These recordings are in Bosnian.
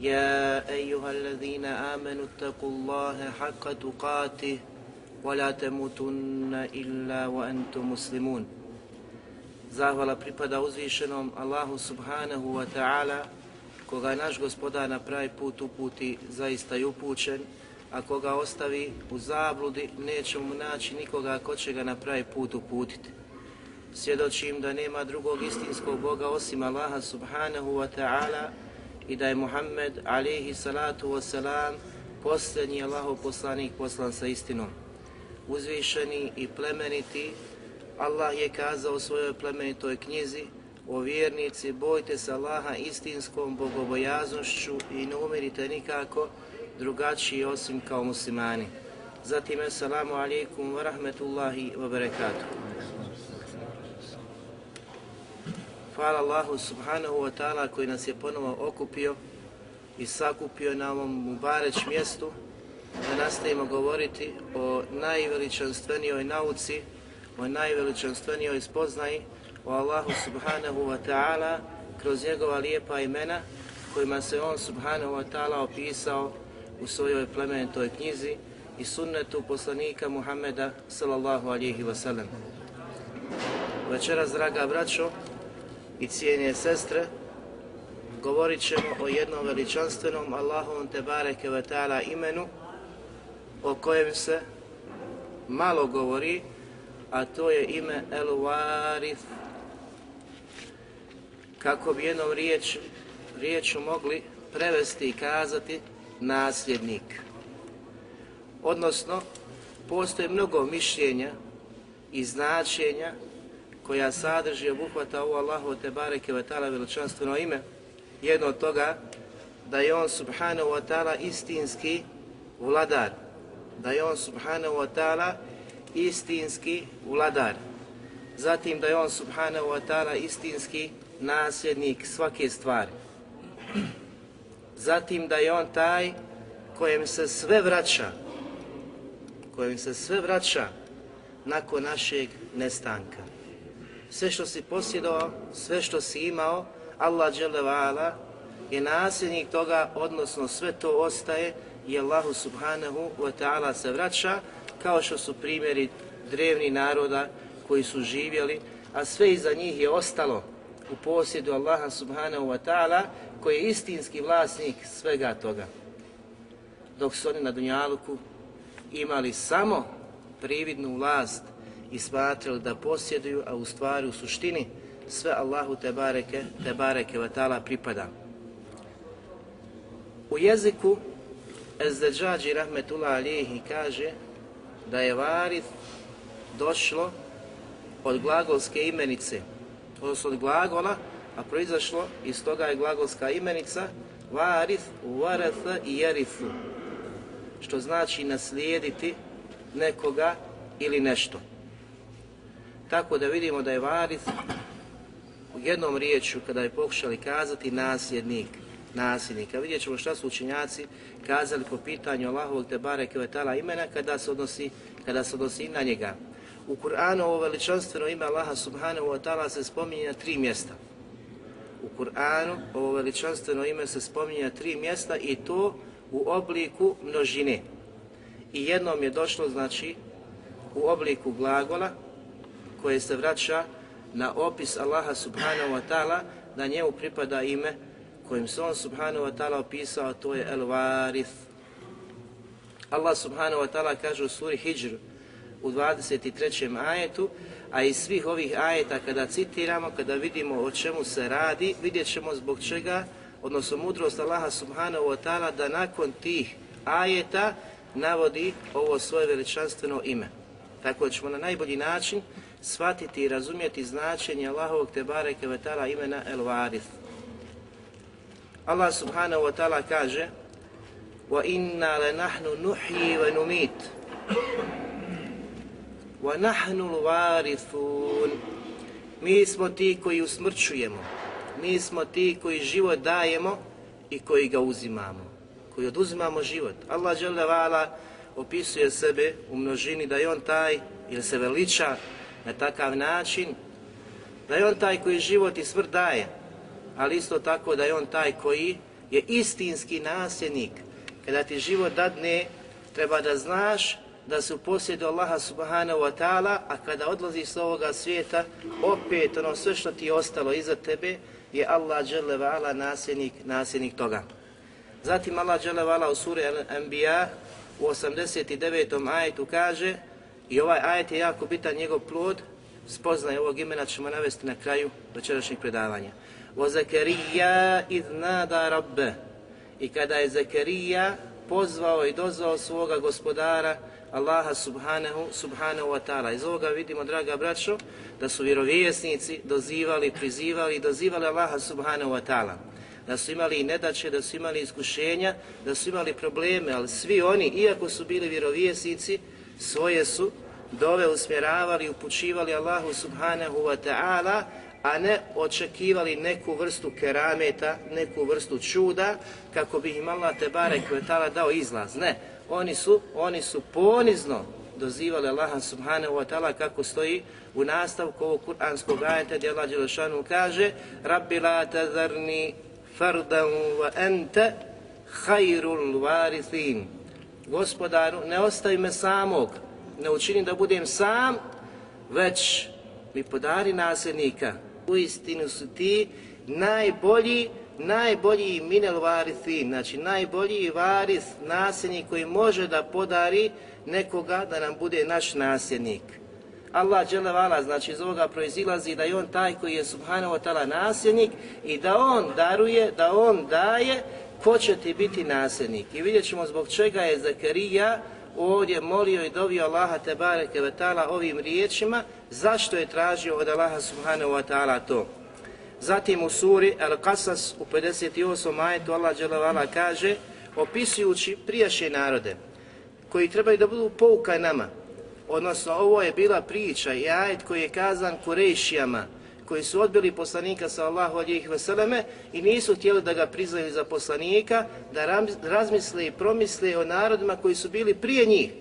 يا أيها الذين آمنوا اتقوا الله حق تقاته ولا تموتن إلا وأنتم مسلمون Zahvala pripada uzvišenom Allahu subhanahu wa ta'ala, koga naš gospodar na pravi put uputi zaista i upućen, a koga ostavi u zabludi, neće mu naći nikoga ko će ga na pravi put uputiti. Svjedočim da nema drugog istinskog Boga osim Allaha subhanahu wa ta'ala i da je Muhammed alihi salatu wasalam posljednji Allahov poslanik poslan sa istinom. Uzvišeni i plemeniti, Allah je kazao u svojoj plemenitoj knjizi o vjernici, bojte se Allaha istinskom bogobojaznošću i ne umirite nikako drugačiji osim kao muslimani. Zatim, assalamu alaikum wa rahmetullahi wa barakatuh. Hvala Allahu subhanahu wa ta'ala koji nas je ponovo okupio i sakupio na ovom mubareć mjestu da nastavimo govoriti o najveličanstvenijoj nauci, o najveličanstvenijoj spoznaji o Allahu subhanahu wa ta'ala kroz njegova lijepa imena kojima se on subhanahu wa ta'ala opisao u svojoj plemenitoj knjizi i sunnetu poslanika Muhammeda sallallahu alihi wasallam. Večeras, draga braćo, i cijenje sestre, govorit ćemo o jednom veličanstvenom Allahovom te bareke ta'ala imenu o kojem se malo govori, a to je ime El Warith. Kako bi jednom riječ, riječu mogli prevesti i kazati nasljednik. Odnosno, postoje mnogo mišljenja i značenja koja sadrži obuhvata u Allahu te bareke ve taala veličanstveno ime. Jedno od toga da je on subhanahu wa taala istinski vladar. Da je on subhanahu wa taala istinski vladar. Zatim da je on subhanahu wa taala istinski nasljednik svake stvari. Zatim da je on taj kojem se sve vraća, kojem se sve vraća nakon našeg nestanka sve što si posjedovao, sve što si imao, Allah dželevala je nasljednik toga, odnosno sve to ostaje i Allahu subhanahu wa ta'ala se vraća, kao što su primjeri drevni naroda koji su živjeli, a sve iza njih je ostalo u posjedu Allaha subhanahu wa ta'ala, koji je istinski vlasnik svega toga. Dok su oni na Dunjaluku imali samo prividnu vlast i smatrali da posjeduju, a u stvari u suštini sve Allahu te bareke, te bareke vatala pripada. U jeziku Ezdeđađi Rahmetullah Alihi kaže da je varit došlo od glagolske imenice, odnosno od glagola, a proizašlo iz toga je glagolska imenica varith, varatha i jerithu, što znači naslijediti nekoga ili nešto. Tako da vidimo da je varis u jednom riječu, kada je pokušali kazati nasljednik, nasljednika. Vidjet ćemo šta su učenjaci kazali po pitanju Allahovog te bareke vetala imena kada se odnosi, kada se odnosi na njega. U Kur'anu ovo veličanstveno ime Allaha subhanahu wa ta'ala se spominje na tri mjesta. U Kur'anu ovo veličanstveno ime se spominje na tri mjesta i to u obliku množine. I jednom je došlo, znači, u obliku glagola koje se vraća na opis Allaha subhanahu wa ta'ala da njemu pripada ime kojim se on subhanahu wa ta'ala opisao, to je El Varith. Allah subhanahu wa ta'ala kaže u suri Hijr u 23. ajetu, a iz svih ovih ajeta kada citiramo, kada vidimo o čemu se radi, vidjet ćemo zbog čega, odnosno mudrost Allaha subhanahu wa ta'ala da nakon tih ajeta navodi ovo svoje veličanstveno ime. Tako da ćemo na najbolji način shvatiti i razumjeti značenje Allahovog Tebare Kevetala imena El Varith. Allah subhanahu wa ta'ala kaže وَإِنَّا لَنَحْنُ نُحْيِي وَنُمِيتُ وَنَحْنُ الْوَارِثُونَ Mi smo ti koji usmrćujemo, mi smo ti koji život dajemo i koji ga uzimamo, koji oduzimamo život. Allah dželle opisuje sebe u množini da je on taj ili se veliča na takav način da je on taj koji život i smrt daje, ali isto tako da je on taj koji je istinski nasljednik. Kada ti život dadne, treba da znaš da su u posjedu Allaha subhanahu wa ta'ala, a kada odlaziš s ovoga svijeta, opet ono sve što ti je ostalo iza tebe, je Allah dželle vala nasljednik, nasljednik toga. Zatim Allah dželle vala u suri Al-Anbiya u 89. ajetu kaže i ovaj ajet je jako bitan njegov plod, spoznaje ovog imena ćemo navesti na kraju večerašnjeg predavanja. Wa Zakarija iz nada rabbe. I kada je Zakarija pozvao i dozvao svoga gospodara, Allaha subhanahu, subhanahu wa ta'ala. Iz ovoga vidimo, draga braćo, da su vjerovjesnici dozivali, prizivali i dozivali Allaha subhanahu wa ta'ala. Da su imali i nedače, da su imali iskušenja, da su imali probleme, ali svi oni, iako su bili vjerovjesnici, svoje su dove usmjeravali, upućivali Allahu subhanahu wa ta'ala, a ne očekivali neku vrstu kerameta, neku vrstu čuda, kako bi im Allah te barek dao izlaz. Ne, oni su, oni su ponizno dozivali Allaha subhanahu wa ta'ala kako stoji u nastavku ovog kuranskog ajeta gdje Allah Đelešanu kaže Rabbi la tazarni fardan wa ente khairul varithin Gospodaru, ne ostavi me samog, ne učini da budem sam, već mi podari nasljednika. U istinu su ti najbolji, najbolji minel varithi, znači najbolji varis, nasljednik koji može da podari nekoga da nam bude naš nasljednik. Allah dželevala, znači iz ovoga proizilazi da je on taj koji je subhanahu wa ta'ala nasljednik i da on daruje, da on daje ko će ti biti nasljednik. I vidjet ćemo zbog čega je Zakarija ovdje molio i dovio Allaha Tebareke Kevetala ovim riječima, zašto je tražio od Allaha subhanahu wa ta'ala to. Zatim u suri Al-Qasas u 58. majetu Allah Đelevala kaže, opisujući prijašnje narode, koji trebaju da budu pouka nama, odnosno ovo je bila priča i ajet koji je kazan Kurejšijama, koji su odbili poslanika sallahu alijih veseleme i nisu htjeli da ga priznaju za poslanika, da razmisle i promisle o narodima koji su bili prije njih.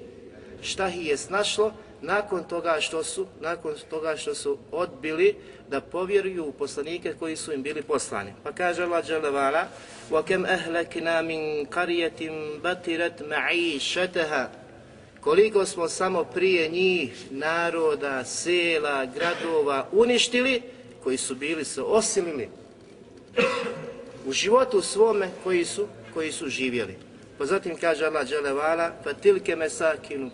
Šta ih je snašlo nakon toga što su nakon toga što su odbili da povjeruju u poslanike koji su im bili poslani. Pa kaže Allah dželle vala: "Wa kam ahlakna min qaryatin batirat ma'ishataha" Koliko smo samo prije njih naroda, sela, gradova uništili, koji su bili se osilili u životu svome koji su koji su živjeli. Pa zatim kaže Allah dželevala, pa tilke mesakinu.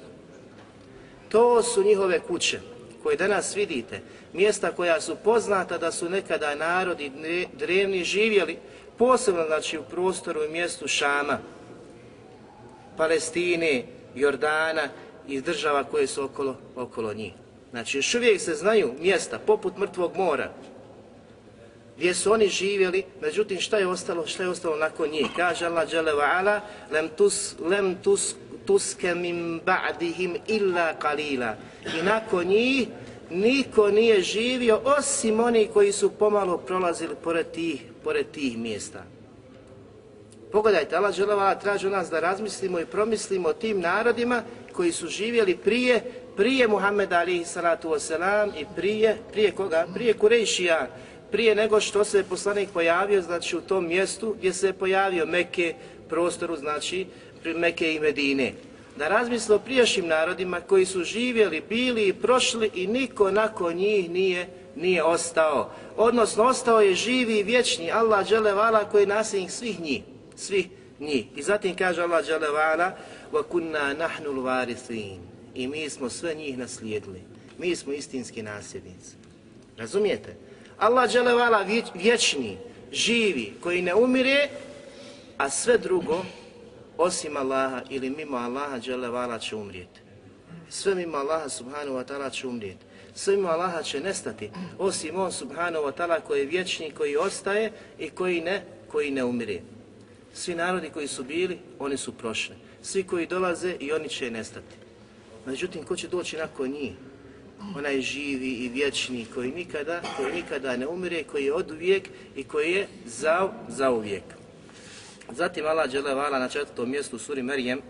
To su njihove kuće koje danas vidite, mjesta koja su poznata da su nekada narodi drevni živjeli, posebno znači u prostoru i mjestu Šama, Palestine, Jordana i država koje su okolo, okolo njih. Znači, još uvijek se znaju mjesta, poput mrtvog mora, gdje su oni živjeli, međutim, šta je ostalo, šta je ostalo nakon njih? Kaže Allah, dželle ve ala, lem, tus, lem tus, tuske min ba'dihim illa qalila. I nakon njih, niko nije živio, osim oni koji su pomalo prolazili pored tih, pored tih mjesta. Pogledajte, Allah Đeleva traži nas da razmislimo i promislimo o tim narodima koji su živjeli prije prije Muhammeda alihi salatu wasalam i prije, prije koga? Prije Kurejšija, prije nego što se poslanik pojavio, znači u tom mjestu gdje se je pojavio Mekke, prostoru, znači Mekke i Medine. Da razmisle o prijašnjim narodima koji su živjeli, bili i prošli i niko nakon njih nije nije ostao. Odnosno, ostao je živi i vječni Allah dželevala koji je nasljednik svih njih. Svih njih. I zatim kaže Allah dželevala وَكُنَّا نَحْنُ الْوَارِثِينَ I mi smo sve njih naslijedili. Mi smo istinski nasljednici. Razumijete? Allah dželevala vječni, živi, koji ne umire, a sve drugo, osim Allaha ili mimo Allaha dželevala će umrijeti. Sve mimo Allaha subhanahu wa ta'ala će umrijeti svima Allaha će nestati, osim on subhanahu wa ta'ala koji je vječni, koji ostaje i koji ne, koji ne umire. Svi narodi koji su bili, oni su prošli. Svi koji dolaze i oni će nestati. Međutim, ko će doći nakon njih? Onaj živi i vječni koji nikada, koji nikada ne umire, koji je od uvijek i koji je za, za uvijek. Zatim Allah dželevala na četvrtom mjestu suri Merijem,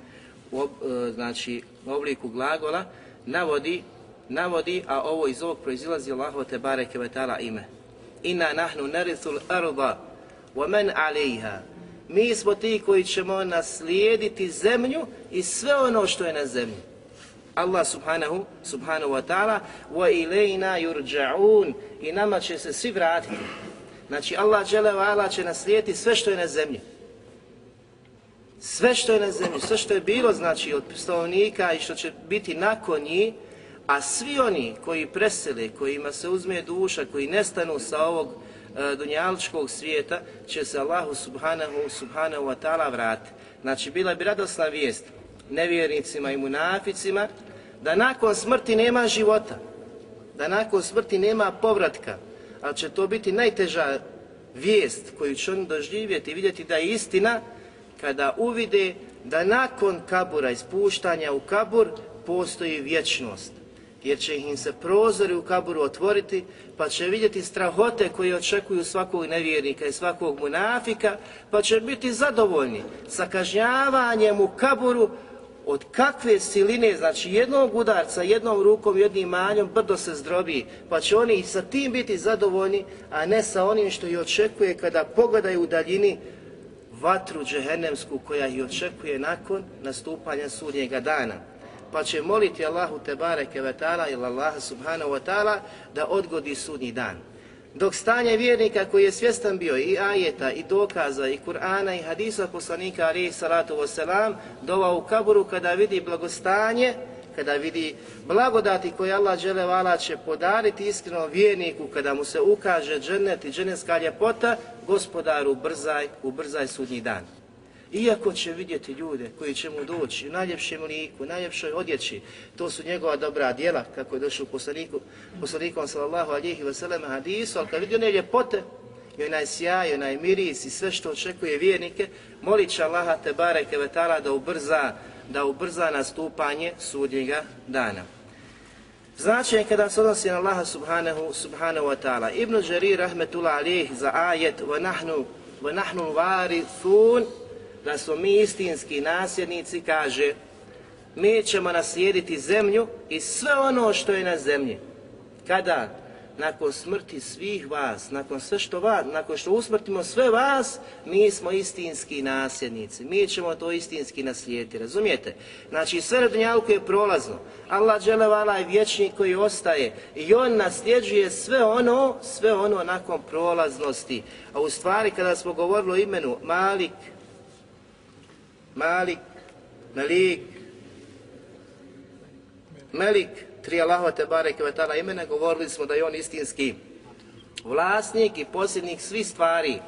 u, e, znači u obliku glagola, navodi navodi, a ovo iz ovog proizilazi Allahu te bareke ve taala ime. Inna nahnu narithul arda wa man alayha. Mi smo ti koji ćemo naslijediti zemlju i sve ono što je na zemlji. Allah subhanahu, subhanahu wa ta'ala wa ilayna yurja'un i nama će se svi vratiti. Znači Allah dželle ve će naslijediti sve što je na zemlji. Sve što je na zemlji, sve što je bilo znači od stanovnika i što će biti nakon njih, A svi oni koji presele, kojima se uzme duša, koji nestanu sa ovog e, dunjaličkog svijeta, će se Allahu subhanahu, subhanahu wa ta'ala vrati. Znači, bila bi radosna vijest nevjernicima i munaficima da nakon smrti nema života, da nakon smrti nema povratka, ali će to biti najteža vijest koju će oni doživjeti i vidjeti da je istina kada uvide da nakon kabura, ispuštanja u kabur, postoji vječnost. Jer će im se prozori u kaburu otvoriti, pa će vidjeti strahote koje očekuju svakog nevjernika i svakog munafika, pa će biti zadovoljni sa kažnjavanjem u kaburu od kakve siline, znači jednog udarca, jednom rukom, jednim manjom, brdo se zdrobi, pa će oni sa tim biti zadovoljni, a ne sa onim što ih očekuje kada pogledaju u daljini vatru džehennemsku koja ih očekuje nakon nastupanja sudnjega dana pa će moliti Allahu te bareke ve taala ili Allaha subhanahu wa taala da odgodi sudnji dan. Dok stanje vjernika koji je svjestan bio i ajeta i dokaza i Kur'ana i hadisa poslanika alaihi salatu wasalam dova u kaburu kada vidi blagostanje, kada vidi blagodati koje Allah žele vala će podariti iskrenom vjerniku kada mu se ukaže džennet i dženevska ljepota, gospodaru ubrzaj, ubrzaj sudnji dan. Iako će vidjeti ljude koji će mu doći u najljepšem liku, u najljepšoj odjeći, to su njegova dobra djela, kako je došlo u poslaniku, poslanikom sallallahu alihi wasallam hadisu, ali kad vidi one ljepote, i onaj sjaj, onaj miris i sve što očekuje vjernike, molit će Allaha te bareke vetala da ubrza, da ubrza nastupanje sudnjega dana. Značaj kada se odnosi na Allaha subhanahu, subhanahu wa ta'ala. Ibn Jarir rahmetullah alih za ajet wa nahnu, wa nahnu varithun da smo mi istinski nasljednici, kaže, mi ćemo naslijediti zemlju i sve ono što je na zemlji. Kada? Nakon smrti svih vas, nakon sve što vas, nakon što usmrtimo sve vas, mi smo istinski nasljednici. Mi ćemo to istinski naslijediti, razumijete? Znači, sve na dunjalku je prolazno. Allah dželevala je vječni koji ostaje i on nasljeđuje sve ono, sve ono nakon prolaznosti. A u stvari, kada smo govorili o imenu Malik, Malik, Malik, Melik, tri Allahova te bareke ve ta'ala imena, govorili smo da je on istinski vlasnik i posljednik svih stvari,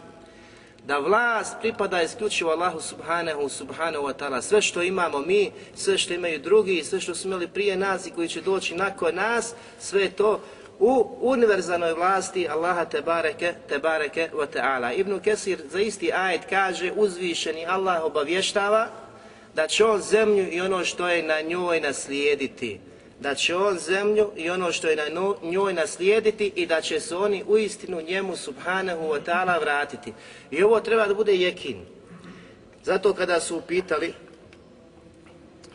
da vlast pripada isključivo Allahu subhanahu subhanahu wa ta'ala. Sve što imamo mi, sve što imaju drugi, sve što su imali prije nas i koji će doći nakon nas, sve to u univerzalnoj vlasti Allaha te bareke, te bareke wa ta'ala. Ibn Kesir za isti ajet kaže uzvišeni Allah obavještava da će on zemlju i ono što je na njoj naslijediti. Da će on zemlju i ono što je na njoj naslijediti i da će se oni u istinu njemu subhanahu wa ta'ala vratiti. I ovo treba da bude jekin. Zato kada su upitali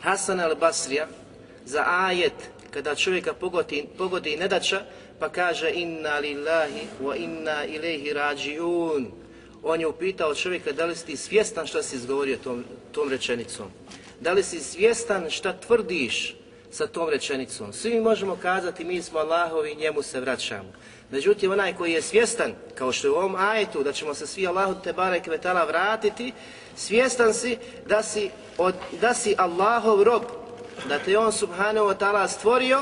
Hasan al-Basrija za ajet kada čovjeka pogodi, pogodi nedača, pa kaže inna lillahi wa inna ilaihi rađiun. On je upitao čovjeka da li si ti svjestan šta si izgovorio tom, tom rečenicom. Da li si svjestan šta tvrdiš sa tom rečenicom. Svi mi možemo kazati mi smo Allahovi njemu se vraćamo. Međutim, onaj koji je svjestan, kao što je u ovom ajetu, da ćemo se svi Allahu te barek vetala vratiti, svjestan si da si, od, da si Allahov rob, da te on subhanahu wa ta'ala stvorio,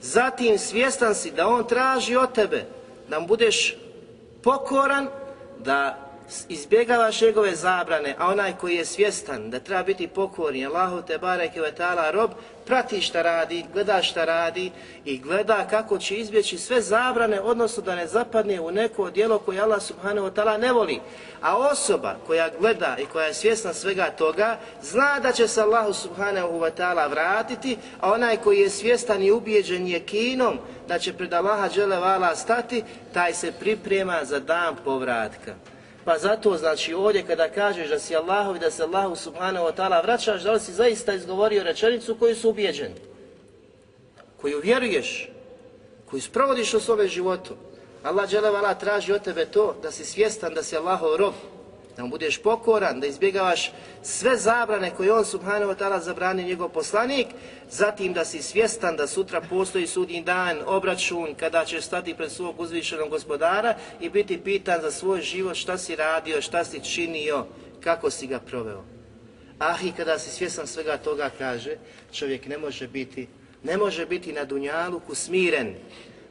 zatim svjestan si da on traži od tebe da mu budeš pokoran, da izbjegava šegove zabrane, a onaj koji je svjestan da treba biti pokorni, Allahu te bareke ve ta'ala rob, prati šta radi, gleda šta radi i gleda kako će izbjeći sve zabrane, odnosno da ne zapadne u neko dijelo koje Allah subhanahu wa ta'ala ne voli. A osoba koja gleda i koja je svjesna svega toga, zna da će se Allahu subhanahu wa ta'ala vratiti, a onaj koji je svjestan i ubijeđen je kinom da će pred Allaha dželevala stati, taj se priprema za dan povratka. Pa zato, znači, ovdje kada kažeš da si Allahov i da se Allahu subhanahu wa ta'ala vraćaš, da li si zaista izgovorio rečenicu koju su ubijeđen, koju vjeruješ, koju sprovodiš u svome životu. Allah dželevala traži od tebe to da si svjestan da si Allahov rob, da mu budeš pokoran, da izbjegavaš sve zabrane koje on subhanahu wa ta'ala zabrani njegov poslanik, zatim da si svjestan da sutra postoji sudnji dan, obračun, kada ćeš stati pred svog uzvišenog gospodara i biti pitan za svoj život šta si radio, šta si činio, kako si ga proveo. Ah, i kada si svjestan svega toga, kaže, čovjek ne može biti, ne može biti na dunjaluku smiren,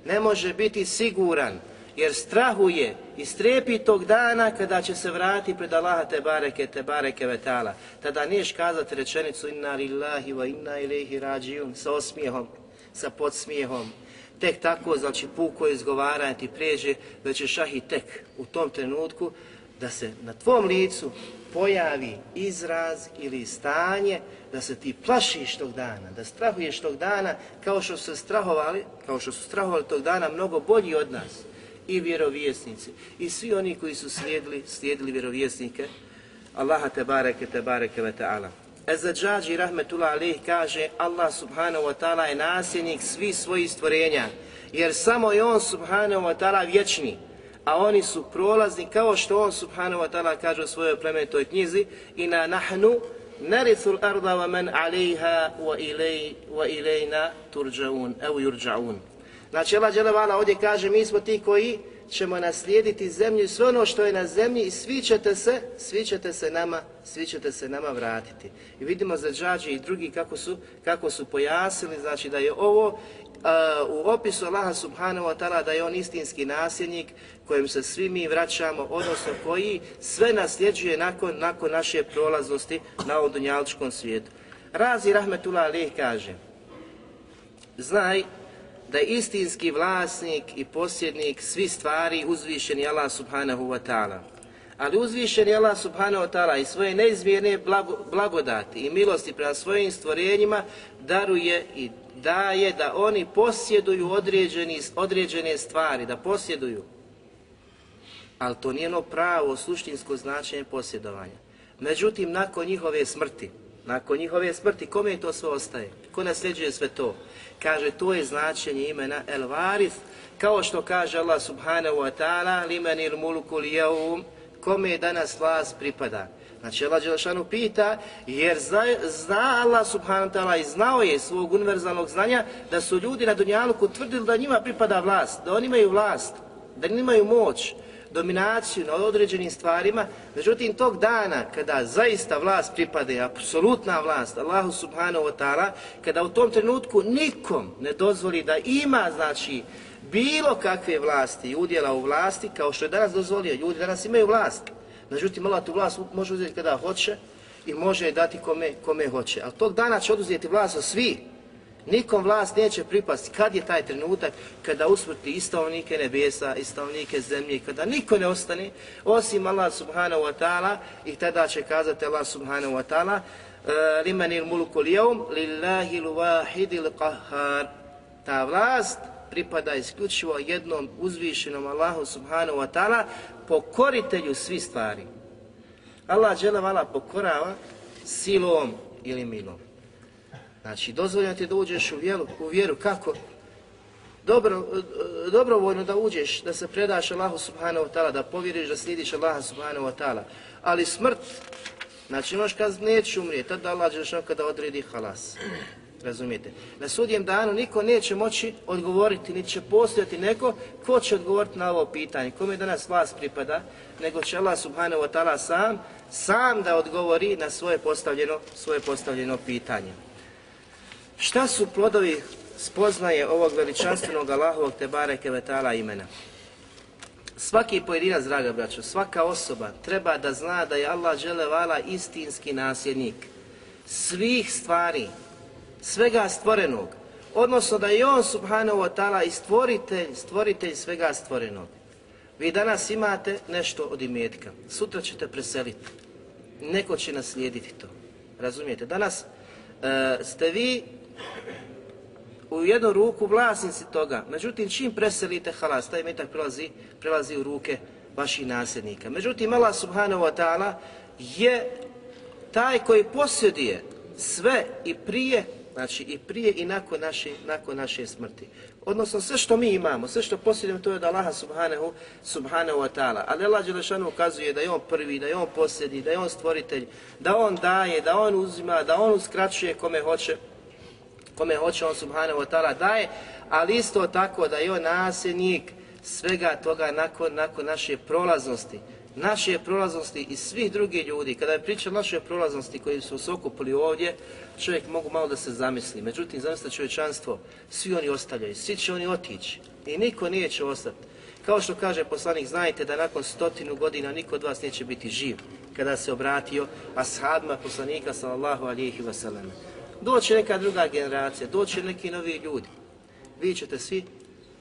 ne može biti siguran, jer strahuje i strepi tog dana kada će se vrati pred Allaha te bareke, te bareke vetala. Tada niješ kazati rečenicu inna lillahi wa inna ilaihi rađijun sa osmijehom, sa podsmijehom. Tek tako, znači puko izgovaranje ti pređe, već je šahi tek u tom trenutku da se na tvom licu pojavi izraz ili stanje da se ti plašiš tog dana, da strahuješ tog dana kao što su strahovali, kao što su strahovali tog dana mnogo bolji od nas i vjerovjesnici i svi oni koji su slijedili, slijedili vjerovjesnike Allaha tebareke tebareke ve ta'ala. Ezađađi rahmetullah alih kaže Allah subhanahu wa ta'ala je nasljednik svi svojih stvorenja jer samo je on subhanahu wa ta'ala vječni a oni su prolazni kao što on subhanahu wa ta'ala kaže u svojoj plemenitoj knjizi i na nahnu narisul arda wa man alejha wa, ilay, wa ilajna turđaun evo jurđaun. Znači Allah Đelevala ovdje kaže mi smo ti koji ćemo naslijediti zemlju i sve ono što je na zemlji i svi ćete se, svi ćete se nama, svi ćete se nama vratiti. I vidimo za džađe i drugi kako su, kako su pojasnili, znači da je ovo uh, u opisu Allaha subhanahu wa ta'ala da je on istinski nasljednik kojem se svi mi vraćamo, odnosno koji sve nasljeđuje nakon, nakon naše prolaznosti na ovom dunjaličkom svijetu. Razi Rahmetullah Alih kaže, znaj da je istinski vlasnik i posjednik svi stvari uzvišeni Allah subhanahu wa ta'ala. Ali uzvišeni Allah subhanahu wa ta'ala i svoje neizmjerne blagodati i milosti prema svojim stvorenjima daruje i daje da oni posjeduju određeni, određene stvari, da posjeduju. Ali to nije ono pravo suštinsko značenje posjedovanja. Međutim, nakon njihove smrti, nakon njihove smrti, kome to sve ostaje? Ko nasljeđuje sve to? Kaže, to je značenje imena El Varith, kao što kaže Allah subhanahu wa ta'ala, limenil mulku lijevum, kome je danas vlast pripada. Znači, Allah Đelešanu pita, jer zna, zna Allah subhanahu wa ta'ala i znao je svog univerzalnog znanja da su ljudi na Dunjaluku tvrdili da njima pripada vlast, da oni imaju vlast, da oni imaju moć, dominaciju na određenim stvarima, međutim tog dana kada zaista vlast pripade, apsolutna vlast, Allahu subhanahu wa ta'ala, kada u tom trenutku nikom ne dozvoli da ima, znači, bilo kakve vlasti i udjela u vlasti, kao što je danas dozvolio, ljudi danas imaju vlast, međutim Allah tu vlast može uzeti kada hoće i može je dati kome, kome hoće, ali tog dana će oduzeti vlast od svih Nikom vlast neće pripasti. Kad je taj trenutak kada usmrti istavnike nebesa, istavnike zemlje, kada niko ne ostane, osim Allah subhanahu wa ta'ala, i tada će kazati Allah subhanahu wa ta'ala, eh, limanil mulku lijevum, lillahi l'vahidi l'qahar. Ta vlast pripada isključivo jednom uzvišenom Allahu subhanahu wa ta'ala, pokoritelju svi stvari. Allah dželevala pokorava silom ili milom. Znači, dozvoljeno ti da uđeš u vjeru, u vjeru kako? Dobro, e, dobrovoljno da uđeš, da se predaš Allahu subhanahu wa ta'ala, da povjeriš, da slidiš Allaha subhanahu wa ta'ala. Ali smrt, znači imaš kad neće umrijeti, tada Allah će kada odredi halas. Razumijete? Na sudjem danu niko neće moći odgovoriti, niti će postojati neko ko će odgovoriti na ovo pitanje. Kome danas vas pripada, nego će Allah subhanahu wa ta'ala sam, sam da odgovori na svoje postavljeno, svoje postavljeno pitanje. Šta su plodovi spoznaje ovog veličanstvenog Allahovog Tebare Kevetala vetala imena? Svaki pojedinac, draga braćo, svaka osoba treba da zna da je Allah želevala istinski nasljednik svih stvari, svega stvorenog, odnosno da je On subhanahu wa ta'ala i stvoritelj, stvoritelj svega stvorenog. Vi danas imate nešto od imetka, sutra ćete preseliti, neko će naslijediti to, razumijete? Danas e, ste vi u jednu ruku vlasnici toga, međutim čim preselite halas, taj metak prelazi, prelazi u ruke vaših nasljednika. Međutim, Allah subhanahu wa ta'ala je taj koji posjeduje sve i prije Znači i prije i nakon naše, nakon naše smrti. Odnosno sve što mi imamo, sve što posjedujemo to je od Allaha subhanahu, subhanahu wa ta'ala. Ali Allah Đelešanu ukazuje da je On prvi, da je On posjedi, da je On stvoritelj, da On daje, da On uzima, da On uskraćuje kome hoće, kome hoće On subhanahu wa ta'ala daje, ali isto tako da je On nasljednik svega toga nakon, nakon naše prolaznosti naše prolaznosti i svih drugih ljudi. Kada je priča naše prolaznosti koji su se okupili ovdje, čovjek mogu malo da se zamisli. Međutim, zamislite čovječanstvo, svi oni ostavljaju, svi će oni otići i niko nije će ostati. Kao što kaže poslanik, znajte da nakon stotinu godina niko od vas neće biti živ kada se obratio ashabima poslanika sallallahu alihi wasallam. Doće neka druga generacija, doće neki novi ljudi. Vi ćete svi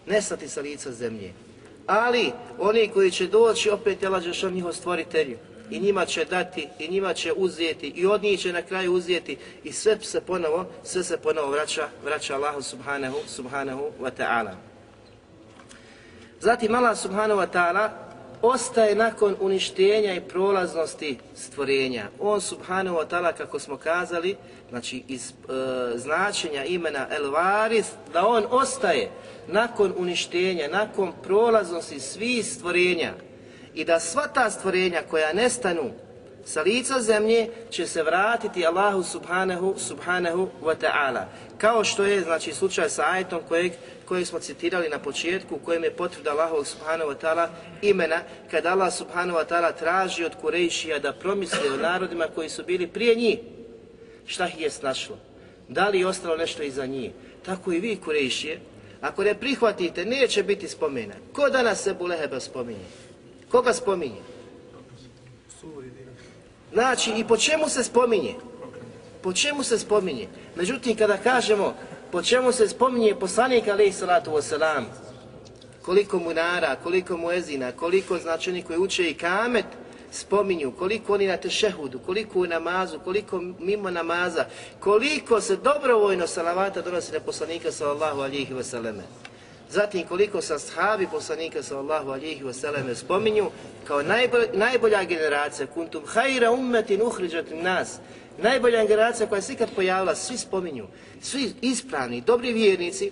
nestati sa lica zemlje. Ali oni koji će doći opet je lađeš on njihov stvoritelju i njima će dati i njima će uzeti i od njih će na kraju uzeti i sve se ponovo, sve se ponovo vraća, vraća Allahu subhanahu, subhanahu wa ta'ala. Zatim Allah subhanahu wa ta'ala ostaje nakon uništenja i prolaznosti stvorenja. On subhanahu wa ta'ala, kako smo kazali, znači iz e, značenja imena El Varis, da on ostaje nakon uništenja, nakon prolaznosti svih stvorenja i da sva ta stvorenja koja nestanu sa lica zemlje će se vratiti Allahu subhanahu subhanahu wa ta'ala. Kao što je znači slučaj sa ajetom kojeg koje smo citirali na početku, u kojem je potvrda Allahu subhanahu wa ta'ala imena, kada Allah subhanahu wa ta'ala traži od Kurejšija da promisli o narodima koji su bili prije njih. Šta ih je snašlo? Da li je ostalo nešto iza njih? Tako i vi Kurejšije, ako ne prihvatite, neće biti spomena. Ko danas se Buleheba spominje? Koga spominje? Znači, i po čemu se spominje? Po čemu se spominje? Međutim, kada kažemo po čemu se spominje poslanik alaih salatu wasalam, koliko munara, koliko muezina, koliko znači oni koji uče i kamet, spominju, koliko oni na tešehudu, koliko u namazu, koliko mimo namaza, koliko se dobrovojno salavata donosi na poslanika sallallahu alihi wasalame. Zatim koliko sa sahabi poslanika sallallahu alihi selleme spominju kao najbolja, najbolja generacija, kuntum hajra ummetin uhriđatim nas, najbolja generacija koja se ikad pojavila, svi spominju, svi ispravni, dobri vjernici,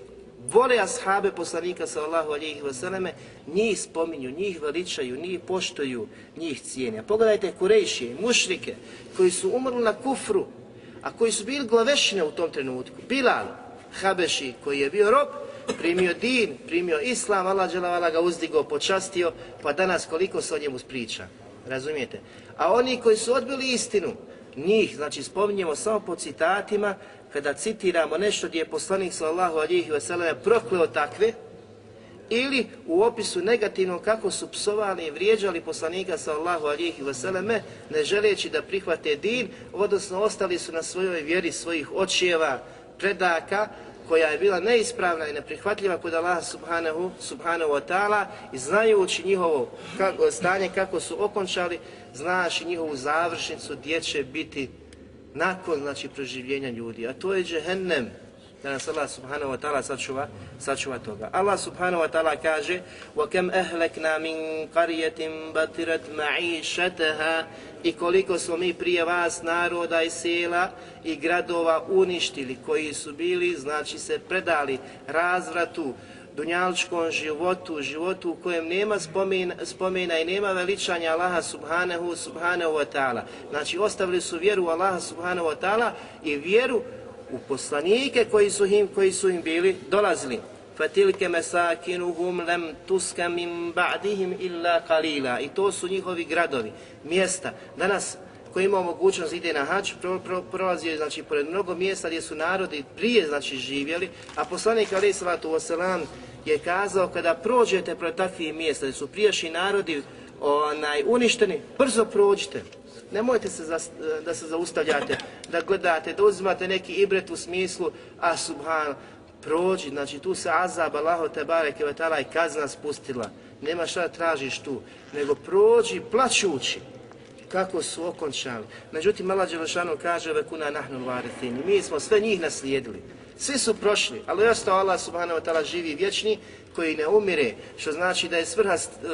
vole ashabe poslanika sallallahu alihi wasallam, njih spominju, njih veličaju, njih poštuju, njih cijene. Pogledajte Kurejšije, mušrike, koji su umrli na kufru, a koji su bili glavešine u tom trenutku. Bilal, Habeši, koji je bio rob, primio din, primio islam, Allah dželavala ga uzdigo, počastio, pa danas koliko se o njemu priča. Razumijete? A oni koji su odbili istinu, njih, znači spominjemo samo po citatima, kada citiramo nešto gdje je poslanik sallallahu alihi wasallam prokleo takve, ili u opisu negativnom kako su psovali i vrijeđali poslanika sallallahu alihi wasallam, ne želeći da prihvate din, odnosno ostali su na svojoj vjeri svojih očijeva, predaka, koja je bila neispravna i neprihvatljiva kod Allaha subhanahu, subhanahu wa ta'ala i znajući njihovo kako, stanje kako su okončali, znaš i njihovu završnicu gdje će biti nakon znači, proživljenja ljudi. A to je džehennem Da nas Allah subhanahu wa ta'ala sačuva, sačuva toga. Allah subhanahu wa ta'ala kaže وَكَمْ أَهْلَكْنَا مِنْ قَرْيَةٍ بَتِرَتْ مَعِيشَتَهَا I koliko smo mi prije vas naroda i sela i gradova uništili, koji su bili, znači se predali razvratu, dunjalčkom životu, životu u kojem nema spomena, spomena i nema veličanja Allaha subhanahu, subhanahu wa ta'ala. Znači ostavili su vjeru u Allaha subhanahu wa ta'ala i vjeru u poslanike koji su im, koji su im bili dolazili. Fatilke mesakinuhum lem tuska min ba'dihim illa kalila. I to su njihovi gradovi, mjesta. Danas koji ima mogućnost ide na hač, pro, pro, prolazi znači, pored mnogo mjesta gdje su narodi prije znači, živjeli, a poslanik alaih salatu wasalam je kazao kada prođete pred takvih mjesta gdje su prijašnji narodi onaj, uništeni, brzo prođite. Nemojte se za, da se zaustavljate, da gledate, da uzimate neki ibret u smislu, a subhan, prođi, znači tu se azab, Allaho te bareke vatala i kazna spustila. Nema šta tražiš tu, nego prođi plaćući kako su okončali. Međutim, Allah Đelešanu kaže vekuna nahnu varithini. Mi smo sve njih naslijedili. Svi su prošli, ali ostao Allah subhanahu wa ta'ala živi vječni koji ne umire, što znači da je svrha e, e,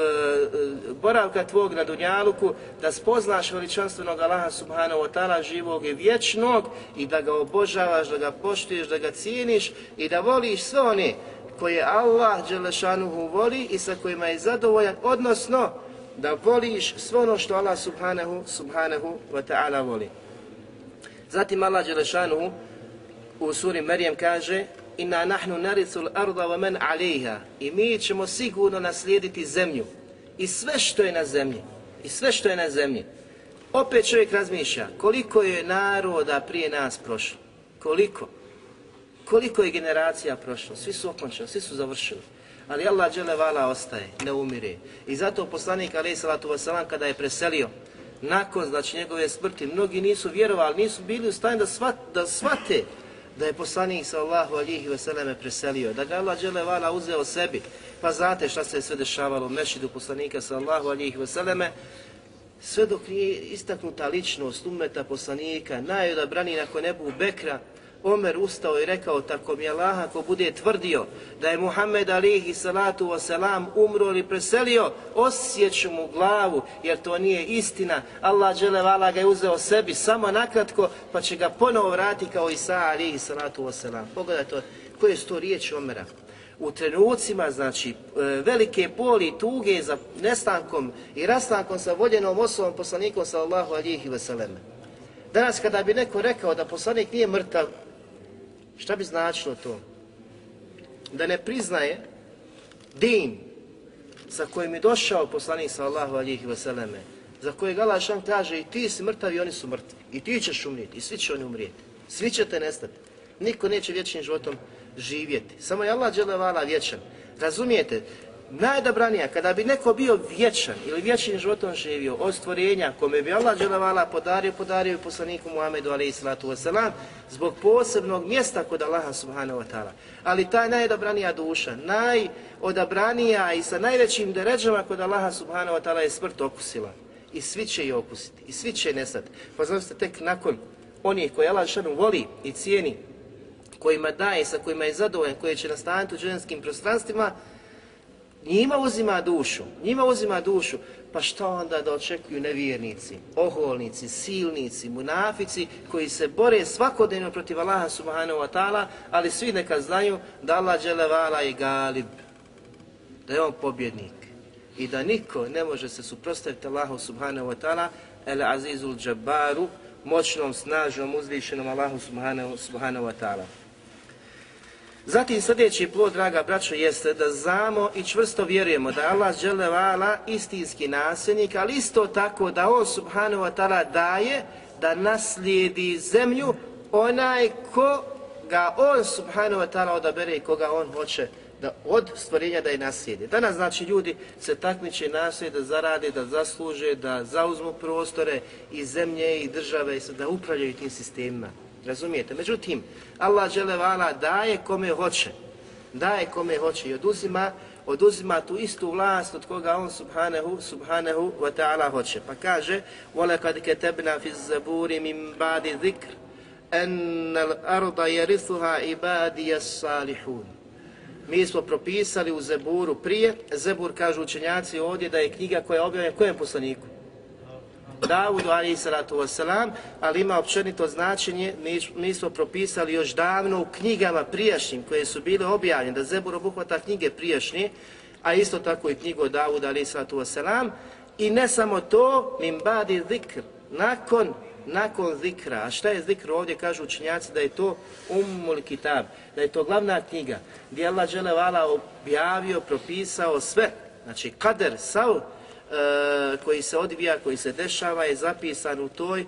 boravka tvog na Dunjaluku, da spoznaš veličanstvenog Allaha subhanahu wa ta'ala živog i vječnog i da ga obožavaš, da ga poštuješ, da ga cijeniš i da voliš sve one koje Allah Đelešanuhu voli i sa kojima je zadovoljan, odnosno da voliš sve ono što Allah subhanahu, subhanahu wa ta'ala voli. Zatim Allah Đelešanuhu u suri Marijem kaže Inna nahnu naricul arda wa men alejha i mi ćemo sigurno naslijediti zemlju i sve što je na zemlji i sve što je na zemlji. Opet čovjek razmišlja koliko je naroda prije nas prošlo. Koliko? Koliko je generacija prošlo? Svi su okončili, svi su završili ali Allah džele vala ostaje, ne umire. I zato poslanik alaih salatu wasalam kada je preselio, nakon znači njegove smrti, mnogi nisu vjerovali, nisu bili u stanju da, svat, da svate da je poslanik sallahu alihi veseleme preselio, da ga Allah dželevala uzeo sebi. Pa znate šta se sve dešavalo u mešidu poslanika sallahu alihi veseleme, sve dok nije istaknuta ličnost umeta poslanika, najodabraniji nakon Ebu Bekra, Omer ustao i rekao, tako mi Allah, ako bude tvrdio da je Muhammed alihi salatu wasalam umro ili preselio, osjeću mu glavu, jer to nije istina. Allah dželevala ga je uzeo sebi samo nakratko, pa će ga ponovo vrati kao Isa alihi salatu wasalam. Pogledajte, koje su to riječi Omera? u trenucima, znači, e, velike boli i tuge za nestankom i rastankom sa voljenom osobom poslanikom sallallahu alihi veseleme. Danas kada bi neko rekao da poslanik nije mrtav, Šta bi značilo to? Da ne priznaje din sa kojim je došao poslanik sallahu alihi vseleme, za kojeg Allah šan kaže i ti si mrtav i oni su mrtvi. I ti ćeš umrijeti i svi će oni umrijeti. Svi ćete nestati. Niko neće vječnim životom živjeti. Samo je Allah dželevala vječan. Razumijete? Najdobranija, kada bi neko bio vječan ili vječnim životom živio od stvorenja kome bi Allah dželevala podario, podario i poslaniku Muhammedu alaihi salatu wasalam zbog posebnog mjesta kod Allaha subhanahu wa ta'ala. Ali ta najdobranija duša, najodabranija i sa najvećim deređama kod Allaha subhanahu wa ta'ala je smrt okusila. I svi će je okusiti, i svi će je nestati. Pa znam tek nakon onih koji Allah šanu voli i cijeni, kojima daje, sa kojima je zadovoljan, koji će nastaviti u dženskim prostranstvima, njima uzima dušu, njima uzima dušu, pa što onda da očekuju nevjernici, oholnici, silnici, munafici koji se bore svakodnevno protiv Allaha subhanahu wa ta'ala, ali svi neka znaju da Allah dželevala je galib, da je on pobjednik i da niko ne može se suprostaviti Allahu subhanahu wa ta'ala, el azizul džabaru, moćnom, snažnom, uzvišenom Allahu subhanahu, subhanahu wa ta'ala. Zatim sljedeći plod, draga braćo, jeste da znamo i čvrsto vjerujemo da Allah žele vala istinski nasljednik, ali isto tako da On subhanahu wa ta'ala daje da naslijedi zemlju onaj ko ga On subhanahu wa ta'ala odabere i koga On hoće da od stvorenja da je naslijedi. Danas znači ljudi se takmiče naslijedi da zarade, da zasluže, da zauzmu prostore i zemlje i države i da upravljaju tim sistemima. Razumijete? Međutim, Allah dželevala daje kome hoće. Daje kome hoće i oduzima, oduzima tu istu vlast od koga on subhanahu, subhanahu wa ta'ala hoće. Pa kaže, وَلَكَدْ كَتَبْنَا فِي الزَّبُورِ مِنْ بَعْدِ ذِكْرِ enel arda jerithuha ibadija salihun. Mi smo propisali u Zeburu prije, Zebur kažu učenjaci ovdje da je knjiga koja je objavljena kojem poslaniku? Davudu alaihi salatu wasalam, ali ima općenito značenje, mi, mi smo propisali još davno u knjigama prijašnjim koje su bile objavljene, da Zebur obuhvata knjige prijašnje, a isto tako i knjigu od Davuda alaihi salatu wasalam, i ne samo to, min badi zikr, nakon nakon zikra. A šta je zikr? Ovdje, kažu učinjaci, da je to umul kitab, da je to glavna knjiga, gdje Allah dželevala objavio, propisao sve, znači kader, sav, e, koji se odvija, koji se dešava, je zapisan u toj e,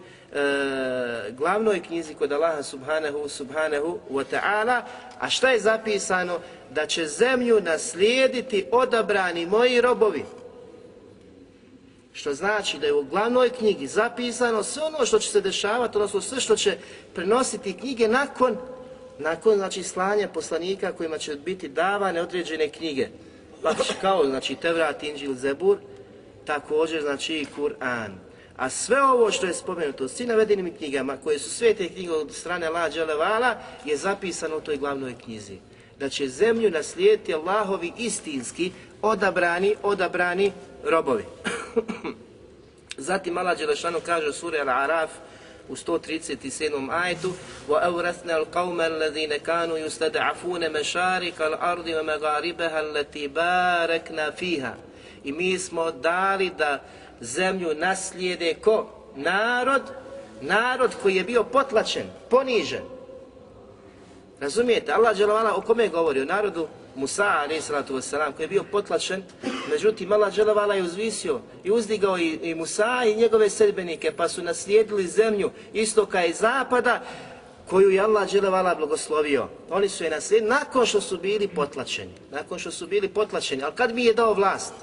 glavnoj knjizi kod Allaha subhanahu, subhanahu wa ta'ala, a šta je zapisano? Da će zemlju naslijediti odabrani moji robovi, Što znači da je u glavnoj knjigi zapisano sve ono što će se dešavati, odnosno sve što će prenositi knjige nakon, nakon znači, slanja poslanika kojima će biti davane određene knjige. Pa kao znači Tevrat, Inđil, Zebur, također znači i Kur'an. A sve ovo što je spomenuto u svim navedenim knjigama, koje su sve te knjige od strane Allah Đelevala, je zapisano u toj glavnoj knjizi. Da će zemlju naslijediti Allahovi istinski odabrani, odabrani robovi. Zatim Allah Đelešanu kaže u suri Al-Araf u 137. ajetu وَأَوْرَثْنَا الْقَوْمَ الَّذِينَ كَانُوا يُسْتَدْعَفُونَ مَشَارِكَ الْأَرْضِ وَمَغَارِبَهَا الَّتِي بَارَكْنَا فِيهَا I mi smo dali da zemlju naslijede ko? Narod, narod koji je bio potlačen, ponižen. Razumijete? Allah Đelešanu o kome govori? O narodu Musa alaih salatu wasalam koji je bio potlačen, međutim Allah dželavala je uzvisio i uzdigao i, i Musa i njegove sedbenike pa su naslijedili zemlju istoka i zapada koju je Allah dželevala blagoslovio. Oni su je naslijedili nakon što su bili potlačeni. Nakon što su bili potlačeni. Ali kad mi je dao vlast?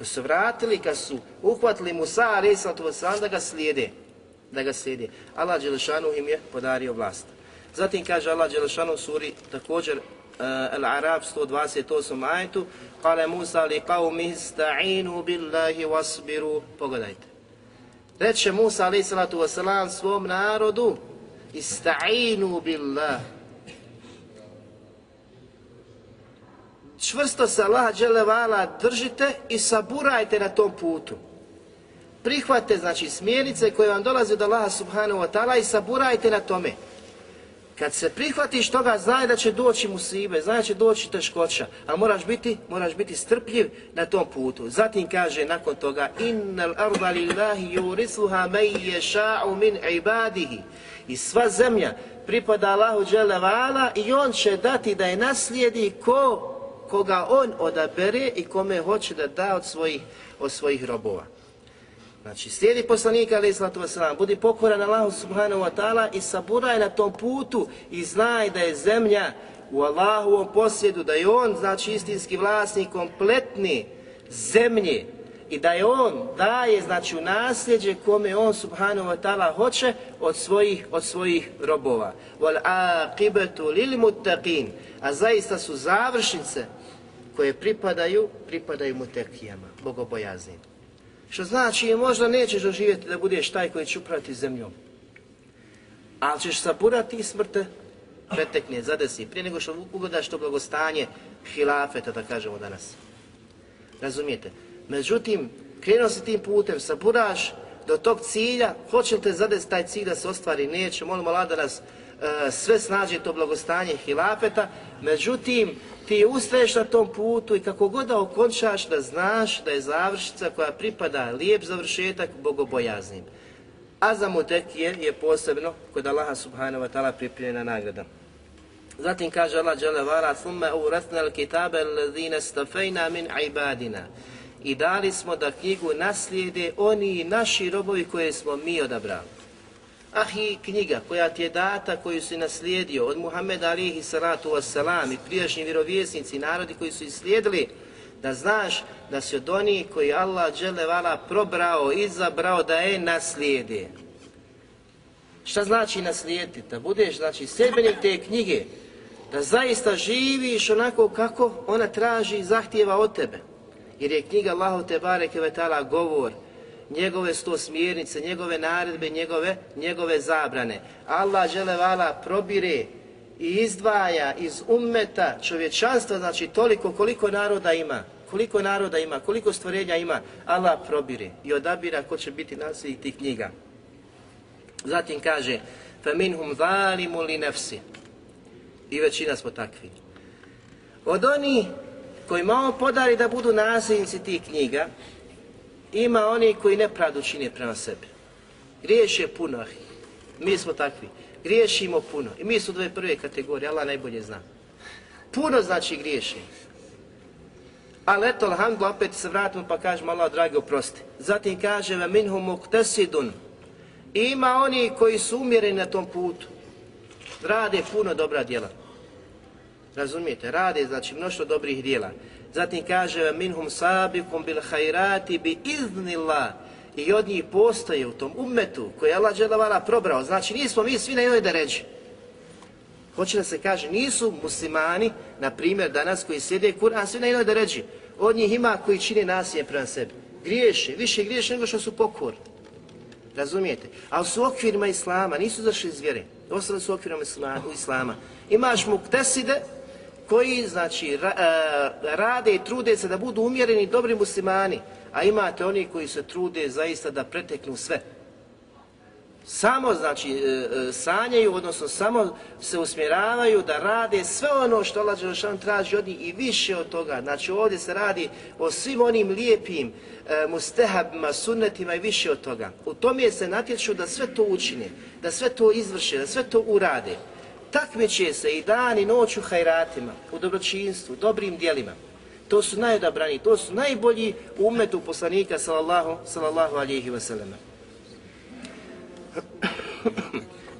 Kad su vratili, kad su uhvatili Musa alaih salatu wasalam da ga slijede. Da ga slijede. Allah Đelešanu im je podario vlast. Zatim kaže Allah Đelešanu suri također uh, Al-Arab 128 ajetu Kale Musa li qavmi sta'inu billahi wasbiru Pogledajte. Reče Musa alaih salatu wasalam svom narodu Ista'inu billah Čvrsto se Allah dželevala držite i saburajte na tom putu. Prihvate, znači, smjernice koje vam dolaze od Allaha subhanahu wa ta'ala i saburajte na tome. Kad se prihvatiš toga, znaj da će doći musibe, znaj da će doći teškoća, a moraš biti, moraš biti strpljiv na tom putu. Zatim kaže nakon toga, innal arda lillahi yurithuha man yasha'u min ibadihi. I sva zemlja pripada Allahu dželle i on će dati da je naslijedi ko koga on odabere i kome hoće da da od svojih od svojih robova. Znači, slijedi poslanika, ali islatu wasalam, budi pokoran Allahu subhanahu wa ta'ala i saburaj na tom putu i znaj da je zemlja u Allahovom posjedu, da je on, znači, istinski vlasnik kompletni zemlje i da je on daje, znači, u nasljeđe kome on, subhanahu wa ta'ala, hoće od svojih, od svojih robova. Wal aqibatu lil muttaqin, a zaista su završnice koje pripadaju, pripadaju mutekijama, bogobojaznim. Što znači, možda nećeš doživjeti da budeš taj koji će upraviti zemljom. Ali ćeš saburati i smrte, pretekne, zadesi, prije nego što ugodaš to blagostanje hilafeta, da kažemo danas. Razumijete? Međutim, krenuo si tim putem, saburaš do tog cilja, hoće li te zadesi taj cilj da se ostvari, neće, molimo Allah da nas E, sve snađe to blagostanje hilafeta, međutim, ti ustaješ na tom putu i kako god da okončaš da znaš da je završica koja pripada lijep završetak bogobojaznim. A za mutekije je posebno kod Allaha subhanahu wa ta'ala pripremljena nagrada. Zatim kaže Allah dželle vala thumma awrathna al-kitaba alladhina istafayna min ibadina. I dali smo da knjigu naslijede oni naši robovi koje smo mi odabrali. Ahi, knjiga koja ti je data, koju si naslijedio od Muhammeda alihi salatu wassalam i prijašnji vjerovjesnici, narodi koji su islijedili, da znaš da si od onih koji Allah dželevala probrao, izabrao da je naslijede. Šta znači naslijediti? Da budeš, znači, sebenik te knjige, da zaista živiš onako kako ona traži i zahtjeva od tebe. Jer je knjiga Allahu te bareke ve govor, njegove sto smjernice, njegove naredbe, njegove, njegove zabrane. Allah želevala probire i izdvaja iz ummeta čovječanstva, znači toliko koliko naroda ima, koliko naroda ima, koliko stvorenja ima, Allah probire i odabira ko će biti nasljednik tih knjiga. Zatim kaže, فَمِنْهُمْ ظَالِمُ لِنَفْسِ I većina smo takvi. Od oni koji malo podari da budu nasljednici tih knjiga, ima oni koji nepravdu čine prema sebi. Griješe puno, mi smo takvi. Griješimo puno. I mi su dve prve kategorije, Allah najbolje zna. Puno znači griješi. Ali eto, alhamdulillah, opet se vratimo pa kažemo Allah, dragi, oprosti. Zatim kaže, ve minhum muktesidun. Ima oni koji su umjereni na tom putu. Rade puno dobra djela. Razumijete? Rade, znači, mnošto dobrih djela. Zatim kaže, minhum sabikum bil hajrati bi iznillah. I od njih postoje u tom ummetu koji je Allah dželavala probrao. Znači, nismo mi svi na jednoj da. Hoće da se kaže, nisu muslimani, na primjer danas koji sjede Kur'an, svi na jednoj da ređe. Od njih ima koji čini nasilje prema sebi. Griješe, više griješe nego što su pokor. Razumijete? Ali su okvirima Islama, nisu zašli iz vjere. Ostali su u okvirima Islama. Imaš mukteside, koji znači ra, e, rade i trude se da budu umjereni dobri muslimani, a imate oni koji se trude zaista da preteknu sve. Samo znači e, e, sanjaju, odnosno samo se usmjeravaju da rade sve ono što Allah Đelešan traži od njih i više od toga. Znači ovdje se radi o svim onim lijepim uh, mustehabima, sunnetima i više od toga. U tom je se natječu da sve to učine, da sve to izvrše, da sve to urade takmiče se i dan i noć u hajratima, u dobročinstvu, dobrim dijelima. To su najodabrani, to su najbolji u umetu poslanika sallallahu, sallallahu alihi wasallam.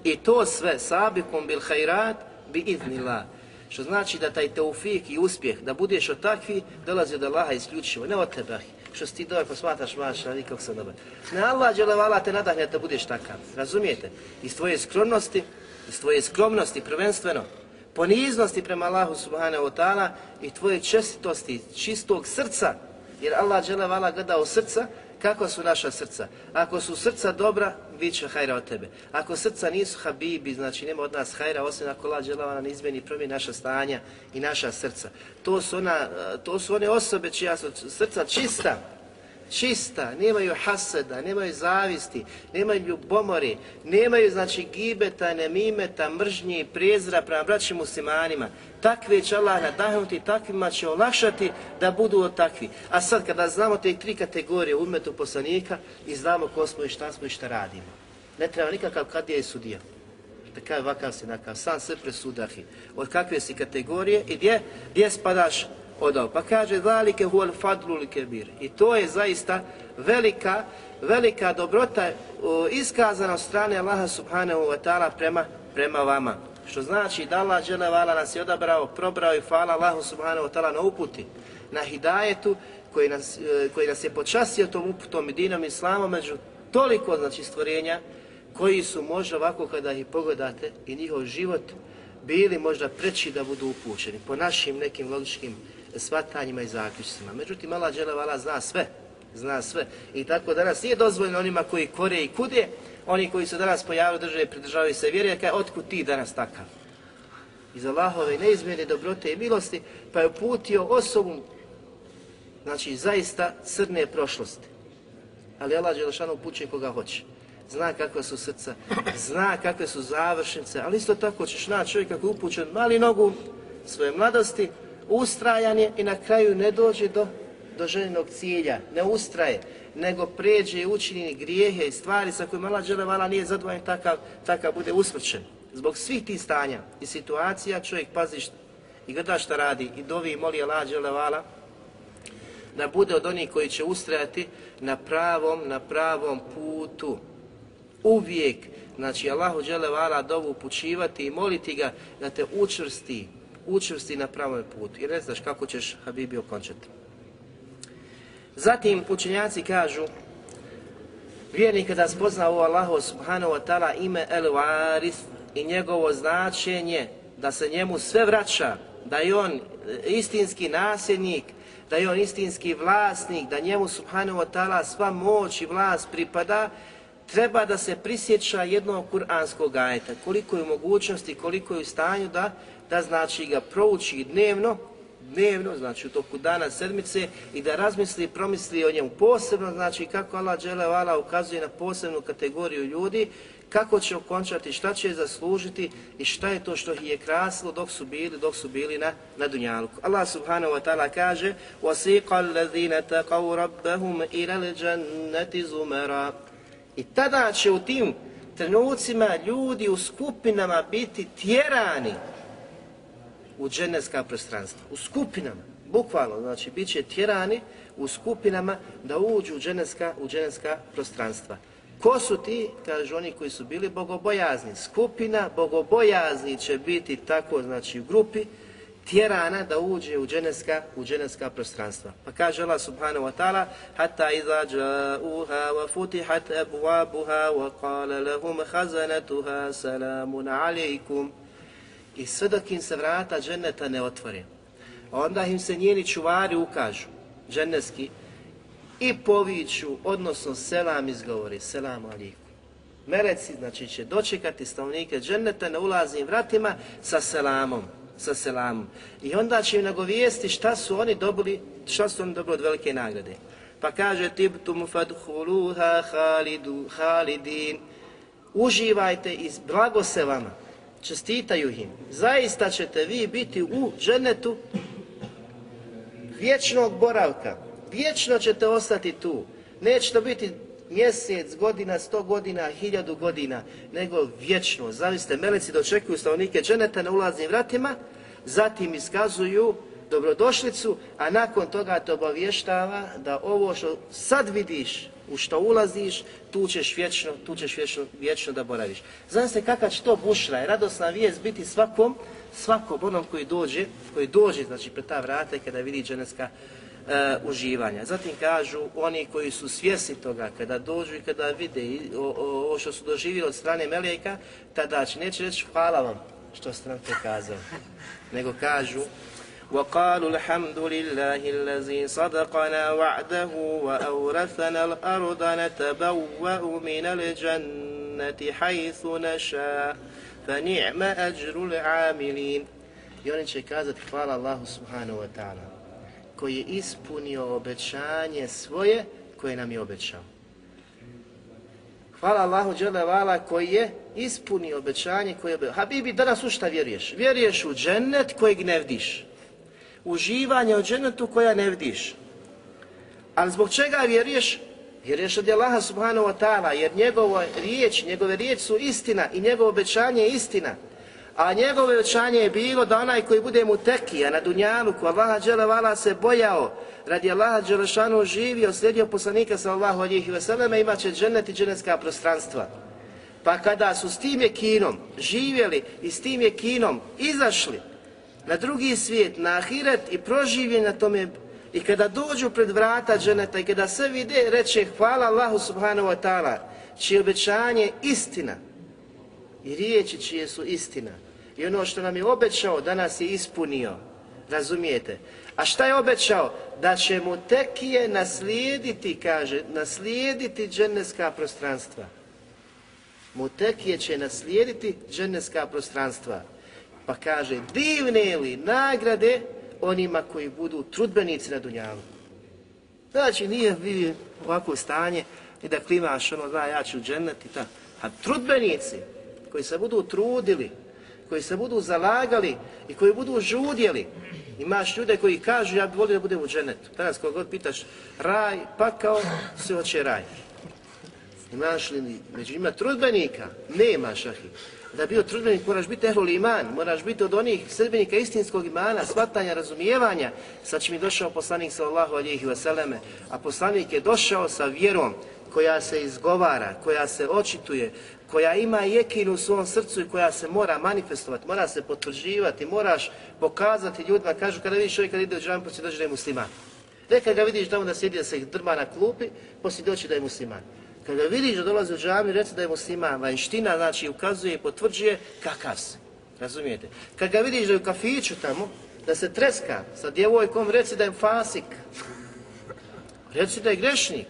I to sve sabikom bil hajrat bi idnila. Što znači da taj teufik i uspjeh, da budeš od takvi, dolazi od Allaha isključivo, ne od tebe. Što si ti dobar pa posmataš maša, ali kako sam dobar. Ne Allah dželevala te nadahne da budeš takav. Razumijete? Iz tvoje skromnosti, iz tvoje skromnosti prvenstveno, poniznosti prema Allahu subhanahu wa ta'ala i tvoje čestitosti, čistog srca, jer Allah žele vala gleda u srca, kako su naša srca. Ako su srca dobra, bit će hajra od tebe. Ako srca nisu habibi, znači nema od nas hajra, osim ako Allah žele vala izmeni prvi naša stanja i naša srca. To su, ona, to su one osobe čija su srca čista, čista, nemaju haseda, nemaju zavisti, nemaju ljubomori, nemaju znači gibeta, nemimeta, mržnje i prezira prema braćim muslimanima. Takve će Allah nadahnuti, takvima će olakšati da budu od takvi. A sad kada znamo te tri kategorije u umetu poslanika i znamo ko smo i šta smo i šta radimo. Ne treba nikakav kad je sudija. Takav vakav si nakav, sam sve presudahi. Od kakve si kategorije i gdje, gdje spadaš odao. Pa kaže zalike huwal fadlul kebir. I to je zaista velika velika dobrota iskazana od strane Allaha subhanahu wa ta'ala prema prema vama. Što znači da Allah dželevala nas je odabrao, probrao i hvala Allahu subhanahu wa ta'ala na uputi, na hidajetu koji nas, e, koji nas je počastio tom uputom i dinom islama među toliko znači stvorenja koji su možda ovako kada ih pogledate i njihov život bili možda preći da budu upućeni po našim nekim logičkim svatanjima i zaključcima. Međutim, Allah dželevala zna sve, zna sve. I tako danas nije dozvoljeno onima koji kore i kude, oni koji su danas pojavili države pridržavaju se vjeri, kaj otkud ti danas takav? Iz Allahove neizmjene dobrote i milosti, pa je uputio osobu, znači zaista crne prošlosti. Ali Allah Đelešanu upućuje koga hoće. Zna kakva su srca, zna kakve su završnice, ali isto tako ćeš naći čovjeka koji upućen mali nogu svoje mladosti, ustrajan je i na kraju ne dođe do, do željenog cilja, ne ustraje, nego pređe i učini grijehe i stvari sa kojima Allah dželevala nije zadovoljan takav, takav bude usmrćen. Zbog svih tih stanja i situacija čovjek pazi šta, i gleda šta radi i dovi i moli Allah dželevala da bude od onih koji će ustrajati na pravom, na pravom putu. Uvijek, znači Allahu dželevala dovu upućivati i moliti ga da te učvrsti, učvrsti na pravom putu i ne znaš kako ćeš Habibi okončati. Zatim učenjaci kažu vjernik kada spozna ovo Allahu subhanahu wa ta'ala ime El Waris i njegovo značenje da se njemu sve vraća, da je on istinski nasljednik, da je on istinski vlasnik, da njemu subhanahu wa ta'ala sva moć i vlast pripada, treba da se prisjeća jednog kuranskog ajeta, koliko je mogućnosti, koliko je u stanju da, da znači ga prouči dnevno, dnevno, znači u toku dana sedmice i da razmisli i promisli o njemu posebno, znači kako Allah dželevala ukazuje na posebnu kategoriju ljudi, kako će okončati, šta će zaslužiti i šta je to što ih je krasilo dok su bili, dok su bili na, na dunjalku. Allah subhanahu wa ta'ala kaže وَسِيقَ الَّذِينَ تَقَوْ رَبَّهُمْ إِلَى الْجَنَّةِ زُمَرًا I tada će u tim trenucima ljudi u skupinama biti tjerani u dženevska prostranstva, u skupinama, bukvalno, znači bit će tjerani u skupinama da uđu u dženevska, u dženevska prostranstva. Ko su ti? Kažu oni koji su bili bogobojazni. Skupina bogobojazni će biti tako, znači u grupi, tjerana da uđe u dženevska, u dženevska prostranstva. Pa kaže Allah subhanahu wa ta'ala Hatta iza ja'uha wa futihat abuabuha wa qala lahum hazanatuha salamun alaikum I sve dok im se vrata dženeta ne otvore, onda im se njeni čuvari ukažu, dženevski, i poviću, odnosno selam izgovori, selam aliku. Meleci, znači, će dočekati stanovnike dženeta na ulaznim vratima sa selamom, sa selamom. I onda će im nagovijesti šta su oni dobili, šta su oni dobili od velike nagrade. Pa kaže, tibtum fadhuluha halidu, halidin, uživajte iz blago se vama, čestitaju im, zaista ćete vi biti u dženetu vječnog boravka, vječno ćete ostati tu. Neće to biti mjesec, godina, sto godina, hiljadu godina, nego vječno. Zaviste, meleci dočekuju stavnike dženeta na ulaznim vratima, zatim iskazuju dobrodošlicu, a nakon toga te obavještava da ovo što sad vidiš, u što ulaziš, tu ćeš vječno, tu ćeš vječno, vječno da boraviš. Zavisite kakva će to bušra i radosna vijest biti svakom, svakom onom koji dođe, koji dođe, znači pred ta vrata kada vidi dženevska e, uživanja. Zatim kažu oni koji su svjesni toga, kada dođu i kada vide ovo što su doživjeli od strane Meleka, tada će neće reći hvala vam što ste nam to kazali, nego kažu وقالوا الحمد لله الذي صدقنا وعده وأورثنا الأرض نتبوأ من الجنة حيث نشاء فنعم أجر العاملين I oni će kazati hvala Allahu subhanahu wa ta'ala koji je ispunio obećanje svoje koje nam je obećao. Hvala Allahu Đelevala koji je ispunio obećanje koje je obećao. Habibi, danas u šta vjeruješ? Vjeruješ u džennet kojeg ne vidiš. Uživanje u dženetu koja ne vidiš. Ali zbog čega vjeruješ? Vjeruješ od Allaha subhanahu wa ta'ala, jer njegova riječ, njegove riječi su istina i njegovo obećanje je istina. A njegovo obećanje je bilo da onaj koji bude mu tekija na dunjalu, ko Allaha dželevala se bojao, radi Allaha dželešanu živio, slijedio poslanika sallahu alihi veseleme, imat će dženet i džennetska prostranstva. Pa kada su s tim je kinom živjeli i s tim je kinom izašli na drugi svijet, na ahiret i proživi na tome i kada dođu pred vrata dženeta i kada sve vide, reče hvala Allahu subhanahu wa ta'ala, čije obećanje istina i riječi čije su istina. I ono što nam je obećao, danas je ispunio. Razumijete? A šta je obećao? Da će mu tekije naslijediti, kaže, naslijediti dženevska prostranstva. Mu tekije će naslijediti dženneska prostranstva. Pa kaže, divne li nagrade onima koji budu trudbenici na Dunjalu. Znači, nije vidi ovako stanje i da klimaš ono, da ja ću džennet i ta. A trudbenici koji se budu trudili, koji se budu zalagali i koji budu žudjeli. Imaš ljude koji kažu ja bi volio da budem u dženetu. Danas kog god pitaš raj, pakao, sve hoće raj. Imaš li među njima trudbenika? Nema šahi. Da bio trudbenik moraš biti ehlul iman, moraš biti od onih sredbenika istinskog imana, shvatanja, razumijevanja. sa čim mi došao poslanik sallallahu alihi vseleme, a poslanik je došao sa vjerom koja se izgovara, koja se očituje, koja ima jekin u svom srcu i koja se mora manifestovati, mora se potvrđivati, moraš pokazati ljudima, kažu kada vidiš čovjeka kada ide u džamu, poslije dođe da je musliman. Nekad ga vidiš tamo da sjedi da se ih drma na klupi, poslije doći da je musliman. Kada vidiš da dolazi u džamiju, reci da je musliman, vanština, znači ukazuje i potvrđuje kakav si. Razumijete? Kad ga vidiš da je u kafiću tamo, da se treska sa djevojkom, reci da je fasik. Reci da je grešnik.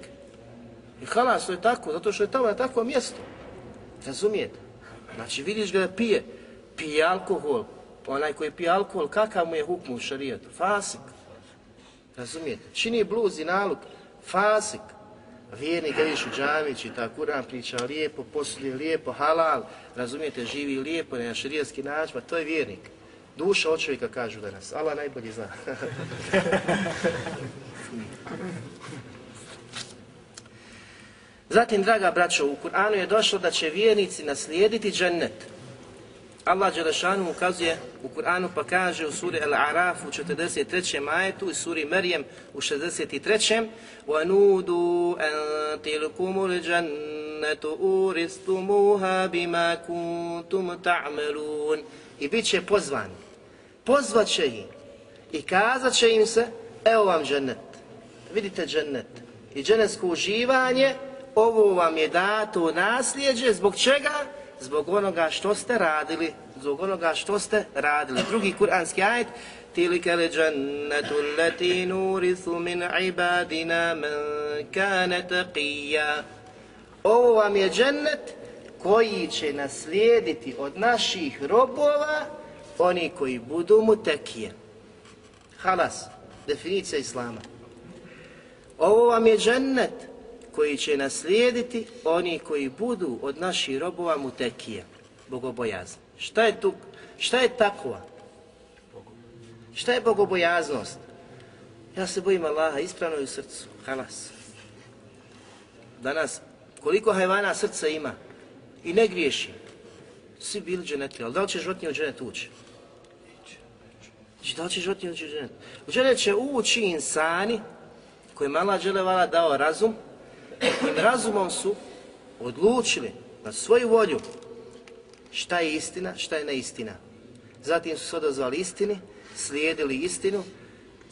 I halas, to je tako, zato što je tamo na takvom mjestu. Razumijete? Znači vidiš ga da pije, pije alkohol, onaj koji pije alkohol, kakav mu je hukmu u šarijetu? Fasik. Razumijete? Čini bluz i naluk, fasik. Vjernik ga viš u džami, čita Kur'an, priča lijepo, posluje lijepo, halal, razumijete, živi lijepo, na širijski način, pa to je vjernik. Duša od čovjeka kažu danas, Allah najbolji zna. Zatim, draga braćo, u Kur'anu je došlo da će vjernici naslijediti džennet. Allah Đelešanu ukazuje u Kur'anu pa kaže u suri Al-Araf u 43. majetu i suri Merjem u 63. وَنُودُوا أَن تِلْكُمُ الْجَنَّةُ أُورِسْتُمُوهَا بِمَا كُنْتُمْ تَعْمَلُونَ I bit će pozvani. Pozvat će im i kazat će im se evo vam džennet. Vidite džennet. I džennetsko uživanje ovo vam je dato u nasljeđe, zbog čega? Zbog onoga što ste radili, zbog onoga što ste radili. Drugi kuranski ajet, Tilika le džennetu leti nurisu min ibadina man kane taqija. Ovo vam je džennet koji će naslijediti od naših robova oni koji budu mu tekije. Halas, definicija Islama. Ovo vam je džennet koji će naslijediti oni koji budu od naših robova mutekije, bogobojazni. Šta je tu? Šta je takva? Šta je bogobojaznost? Ja se bojim Allaha ispravno u srcu. Halas. Danas, koliko hajvana srca ima i ne griješi, svi bili dženetli, ali da li će životinje u dženet ući? Znači, da li će životinje ući u dženet? U dženet će ući insani kojima Allah dželevala dao razum, razumom su odlučili na svoju volju šta je istina, šta je neistina. Zatim su se odazvali istini, slijedili istinu,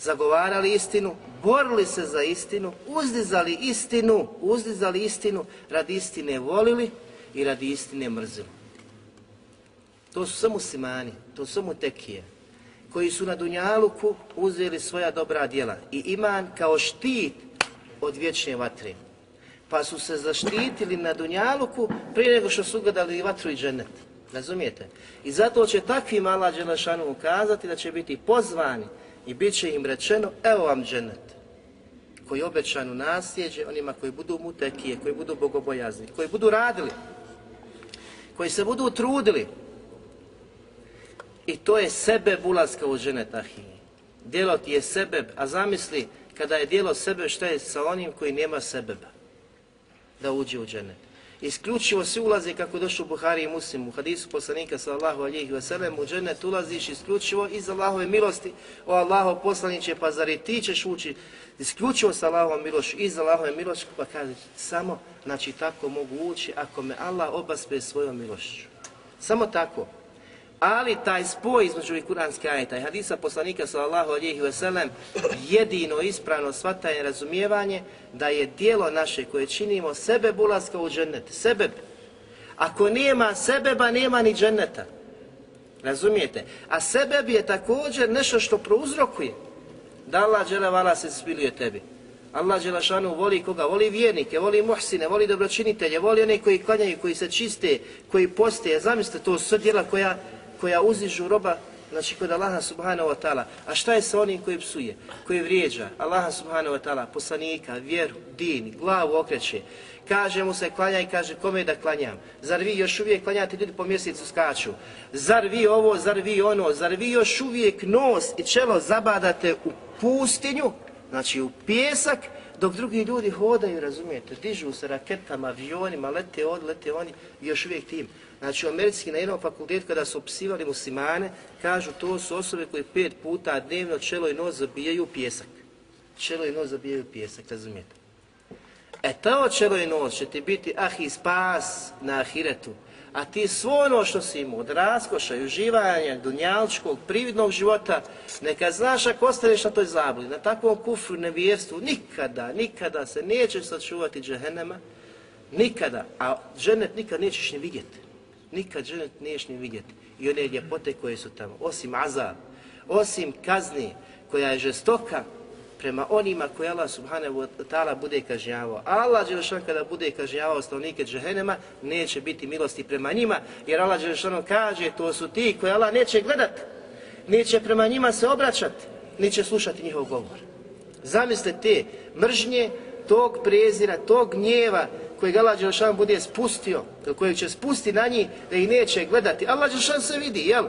zagovarali istinu, borili se za istinu, uzdizali istinu, uzdizali istinu, radi istine volili i radi istine mrzili. To su samo simani, to su samo tekije, koji su na Dunjaluku uzeli svoja dobra djela i iman kao štit od vječne vatre. Pa su se zaštitili na Dunjaluku prije nego što su gledali vatru i dženet. Razumijete? I zato će takvi mala Đelešanu ukazati da će biti pozvani i bit će im rečeno, evo vam dženet koji obećanu nasljeđe onima koji budu mutekije, koji budu bogobojazni, koji budu radili, koji se budu trudili. I to je sebe bulaska u dženet, ahije. Djelo ti je sebe, a zamisli kada je djelo sebe šta je sa onim koji nema sebeba da uđe u džennet. Isključivo se ulaze kako došlo u Buhari i Muslimu, u hadisu poslanika sallallahu alihi wasallam, u džennet ulaziš isključivo iz Allahove milosti, o Allaho poslaniće, pa zar i ti ćeš ući isključivo sa Allahovom milošću, iz Allahove milošću, pa kaže, samo, znači tako mogu ući ako me Allah obaspe svojom milošću. Samo tako. Ali taj spoj između i kuranske ajeta i hadisa poslanika sallallahu alejhi ve sellem jedino ispravno shvatanje razumijevanje da je dijelo naše koje činimo sebe bulaska u džennet. Sebe. Ako nema sebeba, nema ni dženneta. Razumijete? A sebeb je također nešto što prouzrokuje da Allah dželevala se spiluje tebi. Allah Đelešanu voli koga? Voli vjernike, voli muhsine, voli dobročinitelje, voli one koji klanjaju, koji se čiste, koji poste. Zamislite, to su djela koja koja uzižu roba, znači kod Allaha subhanahu wa ta'ala. A šta je sa onim koji psuje, koji vrijeđa Allaha subhanahu wa ta'ala, poslanika, vjeru, din, glavu okreće, kaže mu se klanja i kaže kome da klanjam. Zar vi još uvijek klanjate ljudi po mjesecu skaču? Zar vi ovo, zar vi ono? Zar vi još uvijek nos i čelo zabadate u pustinju, znači u pjesak, dok drugi ljudi hodaju, razumijete, dižu se raketama, avionima, lete od, lete oni, još uvijek tim. Znači u Americi na jednom fakultetu kada su opisivali muslimane, kažu to su osobe koje pet puta dnevno čelo i nos zabijaju pjesak. Čelo i nos zabijaju pjesak, razumijete? E to čelo i nos će ti biti ah i spas na ahiretu. A ti svo ono što si imao od raskoša i uživanja dunjalčkog, prividnog života, neka znaš ako ostaneš na toj zabli, na takvom kufru nevjerstvu, nikada, nikada se nećeš sačuvati džehennema, nikada, a ženet nikad nećeš ni vidjeti nikad ženet niješ ni vidjeti. I one ljepote koje su tamo, osim azab, osim kazni koja je žestoka prema onima koje Allah subhanahu wa ta'ala bude kažnjavao. Allah Đelešan kada bude kažnjavao stanovnike džahenema, neće biti milosti prema njima, jer Allah Đelešan kaže, to su ti koje Allah neće gledat, neće prema njima se obraćati, neće slušati njihov govor. Zamislite te mržnje, tog prezira, tog gnjeva kojeg Allah Đelšan bude spustio, kojeg će spustiti na njih da ih neće gledati. Allah Đelšan se vidi, jel?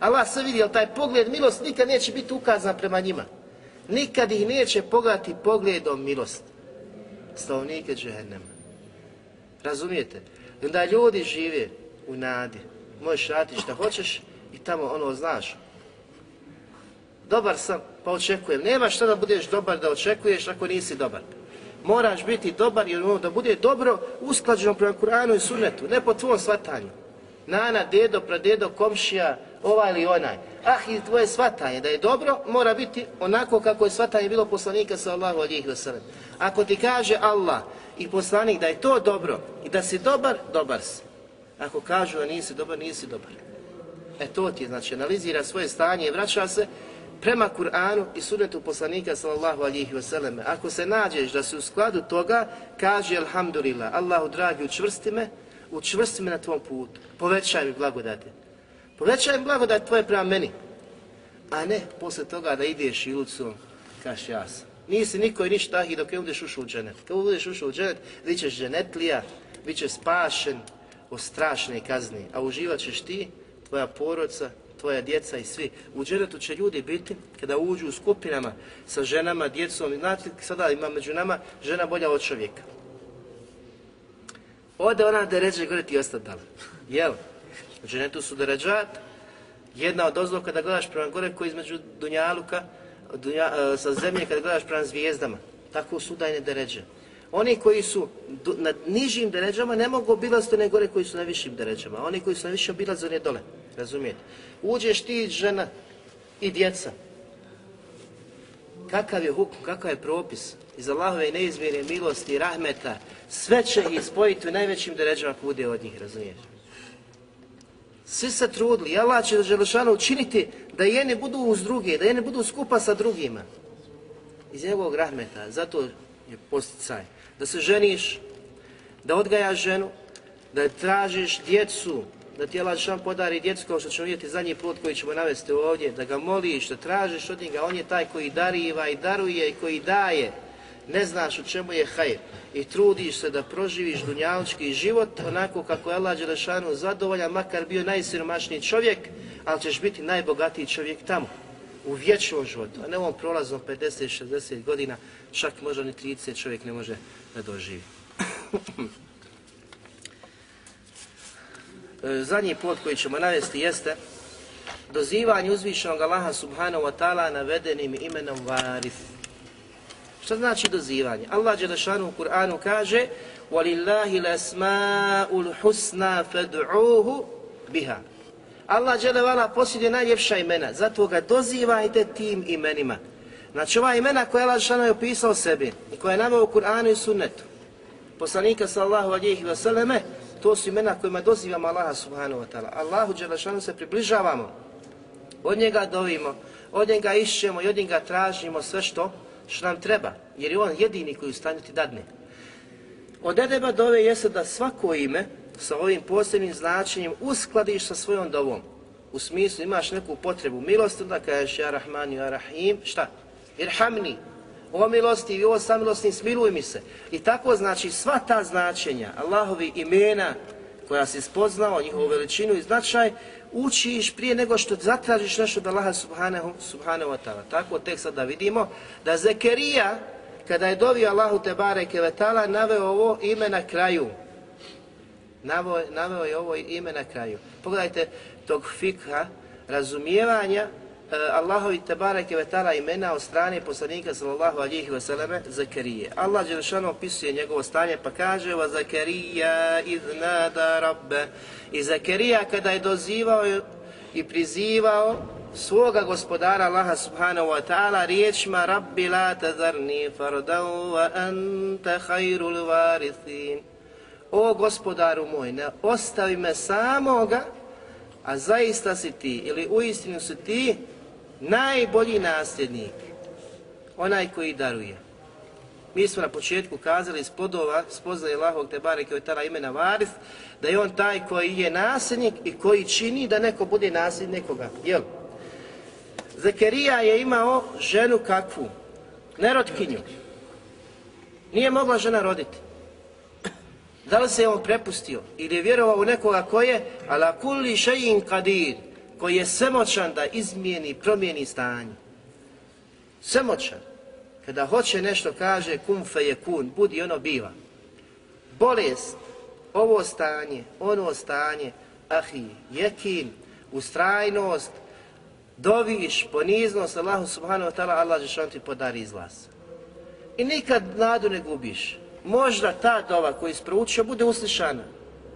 Allah se vidi, jel taj pogled milost nikad neće biti ukazan prema njima. Nikad ih neće pogledati pogledom milost. Stavnike džehennema. Razumijete? I onda ljudi žive u nadi. Možeš raditi šta hoćeš i tamo ono znaš. Dobar sam, pa očekujem. Nema šta da budeš dobar da očekuješ ako nisi dobar. Moraš biti dobar jer ono da bude dobro usklađeno prema Kur'anu i Sunnetu, ne po tvom svatanju. Nana, dedo, pradedo, komšija, ovaj ili onaj. Ah, i tvoje svatanje da je dobro, mora biti onako kako je svatanje bilo poslanika sallahu alihi wasallam. Ako ti kaže Allah i poslanik da je to dobro i da si dobar, dobar si. Ako kažu da nisi dobar, nisi dobar. E to ti znači, analizira svoje stanje i vraća se prema Kur'anu i sunnetu poslanika sallallahu alihi wasallam. Ako se nađeš da si u skladu toga, kaže alhamdulillah, Allahu dragi, učvrsti me, učvrsti me na tvom putu, povećaj mi blagodati. Povećaj mi blagodat tvoje prema meni, a ne posle toga da ideš ilucom, kaš ja sam. Nisi niko i ništa i dok je budeš ušao u dženet. Kad budeš ušao u dženet, bit ćeš dženetlija, bit ćeš spašen od strašne kazne, a uživat ćeš ti, tvoja porodca, tvoja djeca i svi. U dženetu će ljudi biti, kada uđu u skupinama sa ženama, djecom, znate, sada ima među nama žena bolja od čovjeka. Ode ona da ređe gore ti ostati dala. Jel? U dženetu su deređat, jedna od ozlova kada gledaš prema gore koji između Dunjaluka, dunja, e, sa zemlje kada gledaš prema zvijezdama. Tako su dajne deređe. Oni koji su na nižim deređama ne mogu obilaziti one gore koji su na višim deređama. Oni koji su na višim obilaze one dole. Razumijete? Uđeš ti žena i djeca. Kakav je hukum, kakav je propis? Iz Allahove neizmjerne milosti i rahmeta sve će ih spojiti u najvećim deređama kude od njih, razumiješ? Svi se trudili i Allah će Želešanu učiniti da jedni budu uz druge, da jedni budu skupa sa drugima. Iz njegovog rahmeta, zato je posticaj. Da se ženiš, da odgajaš ženu, da tražiš djecu, da ti Allah Žešan podari djecu kao što ćemo vidjeti zadnji put koji ćemo navesti ovdje, da ga moliš, da tražiš od njega, on je taj koji dariva i daruje i koji daje. Ne znaš u čemu je hajr i trudiš se da proživiš dunjalički život onako kako je Allah Đelešanu zadovoljan, makar bio najsiromašniji čovjek, ali ćeš biti najbogatiji čovjek tamo, u vječnom životu, a ne ovom prolazom 50-60 godina, čak možda ni 30 čovjek ne može da doživi. E, zadnji plot koji ćemo navesti jeste dozivanje uzvišenog Allaha subhanahu wa ta'ala navedenim imenom Varif. Šta znači dozivanje? Allah Đelešanu u Kur'anu kaže وَلِلَّهِ الْأَسْمَاءُ الْحُسْنَا فَدْعُوهُ biha. Allah Đelevala posjeduje najljepša imena, zato ga dozivajte tim imenima. Znači ova imena koja Allah Đelešanu je opisao sebi i koja je nama u Kur'anu i sunnetu, poslanika sallahu alihi vseleme, to su imena kojima dozivamo Allaha subhanahu wa ta'ala. Allahu Đelešanu se približavamo, od njega dovimo, od njega išćemo i od njega tražimo sve što što nam treba, jer je on jedini koji u ti dadne. Od edeba dove jeste da svako ime sa ovim posebnim značenjem uskladiš sa svojom dovom. U smislu imaš neku potrebu milosti, da kažeš ja Rahman, ja Rahim, šta? Irhamni, o milosti i o samilosni, smiluj mi se. I tako znači sva ta značenja, Allahovi imena koja si spoznao, njihovu veličinu i značaj, učiš prije nego što zatražiš nešto od Allaha subhanahu, subhanahu wa ta'ala. Tako tek sad da vidimo da Zekerija, kada je dovio Allahu te bareke ve ta'ala, naveo ovo ime na kraju. Naveo, naveo je ovo ime na kraju. Pogledajte tog fikha, razumijevanja Eh, Allahovi tebareke ve ta'ala imena od strane poslanika sallallahu alihi ve selleme Zakarije. Allah Đelešanu opisuje njegovo stanje pa kaže va Zakarija iznada rabbe i Zakarija kada je dozivao i prizivao svoga gospodara Allaha subhanahu wa ta'ala riječima Rabbi la tazarni fardan wa anta khairul varithin O gospodaru moj, ne ostavi me samoga, a zaista si ti, ili uistinu si ti, najbolji nasljednik, onaj koji daruje. Mi smo na početku kazali iz plodova spoznaje Allahog te bareke od tala imena Varif, da je on taj koji je nasljednik i koji čini da neko bude nasljednik nekoga. Jel? Zakarija je imao ženu kakvu? Nerotkinju. Nije mogla žena roditi. Da li se je on prepustio ili je vjerovao u nekoga ko je ala kulli še'in kadir, koji je svemoćan da izmijeni, promijeni stanje. Svemoćan. Kada hoće nešto kaže kum fe je kun, budi ono biva. Bolest, ovo stanje, ono stanje, ahi, jekin, ustrajnost, doviš, poniznost, Allahu subhanahu wa ta'ala, Allah Žešan ti podari izlaz. I nikad nadu ne gubiš. Možda ta dova koju isproučio bude uslišana.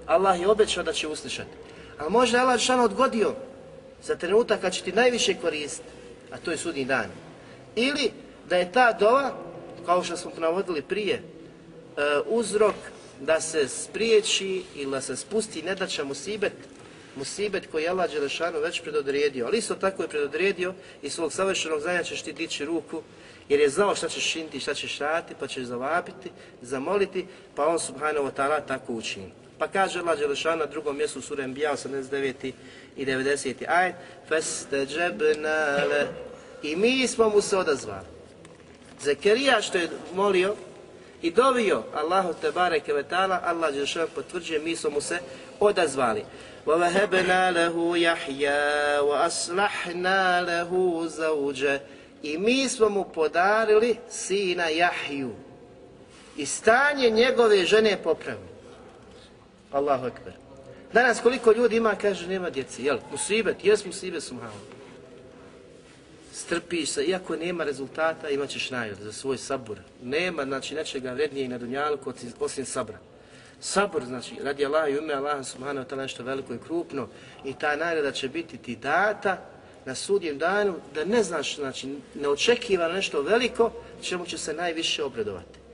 Allah je obećao da će uslišati. A možda je Allah šano odgodio za trenutak kad će ti najviše koristiti, a to je sudnji dan. Ili da je ta dova, kao što smo navodili prije, e, uzrok da se spriječi ili da se spusti nedača musibet, musibet koji je Allah Đelešanu već predodredio. Ali isto tako je predodredio i svog savršenog znanja ćeš ti dići ruku jer je znao šta ćeš činiti, šta ćeš raditi, pa ćeš zavapiti, zamoliti, pa on subhanahu wa ta'ala tako učini. Pa kaže Allah Đelešanu na drugom mjestu sura Enbiya 89 i 90. aj فَاسْتَجَبْنَا لَهُ I mi smo mu se odazvali. Zekerija što je molio i dovio Allahu te bareke ve taala, Allah dželle potvrđuje mi smo mu se odazvali. Wa wahabna lahu Yahya wa aslahna lahu zawja. I mi smo mu podarili sina Jahju. I stanje njegove žene popravili. Allahu ekber. Danas koliko ljudi ima, kaže, nema djece, Jel, musibet, jes musibet, subhanallah strpiš se, iako nema rezultata, imat ćeš nagradu za svoj sabor. Nema, znači, nečega vrednije na dunjalku osim sabra. Sabor, znači, radi Allah i ume Allah subhanahu wa ta'ala nešto veliko i krupno i ta nagrada će biti ti data na sudjem danu da ne znaš, znači, ne očekiva nešto veliko, čemu će se najviše obradovati.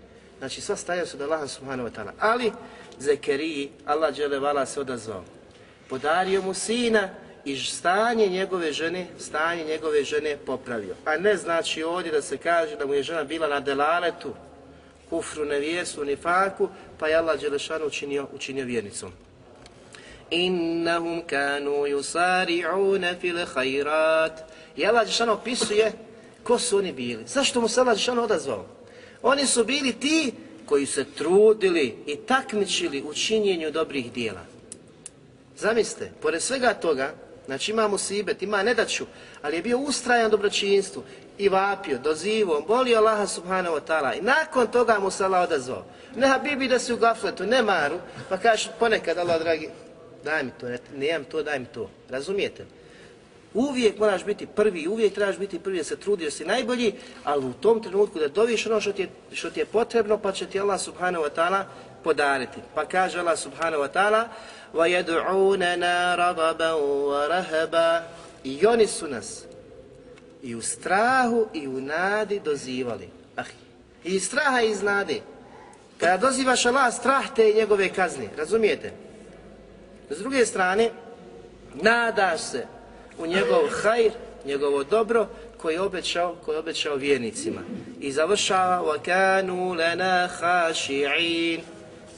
Znači, sva staja su da Allah subhanahu wa ta'ala. Ali, Zekeriji, Allah dželevala se odazvao. Podario mu sina i stanje njegove žene, stanje njegove žene popravio. A ne znači ovdje da se kaže da mu je žena bila na delaletu, kufru, nevijesu, nifaku, pa je Allah Đelešanu učinio, učinio vjernicom. Innahum kanu yusari'una fil khairat. I Allah Đelešanu opisuje ko su oni bili. Zašto mu se Allah Đelešanu odazvao? Oni su bili ti koji se trudili i takmičili u činjenju dobrih dijela. Zamislite, pored svega toga, Znači ima musibet, ima nedaću, ali je bio ustrajan dobročinstvu i vapio, dozivo, bolio Allaha subhanahu wa ta'ala i nakon toga mu se Allah odazvao. Ne habibi da si u gafletu, ne maru, pa kažeš ponekad Allah dragi, daj mi to, ne, nemam to, daj mi to. Razumijete? Uvijek moraš biti prvi, uvijek trebaš biti prvi da se trudiš, da si najbolji, ali u tom trenutku da doviš ono što ti je, što ti je potrebno, pa će ti Allah subhanahu wa ta'ala podariti. Pa kaže Allah subhanahu wa ta'ala وَيَدْعُونَنَا رَغَبًا وَرَهَبًا I oni su nas i u strahu i u nadi dozivali. Ah, I iz straha i iz nade. Kada dozivaš Allah, strah te i njegove kazne. Razumijete? S druge strane, nadaš se u njegov hajr, njegovo dobro, koji je obećao, koji je obećao vjernicima. I završava وَكَانُوا لَنَا خَاشِعِينَ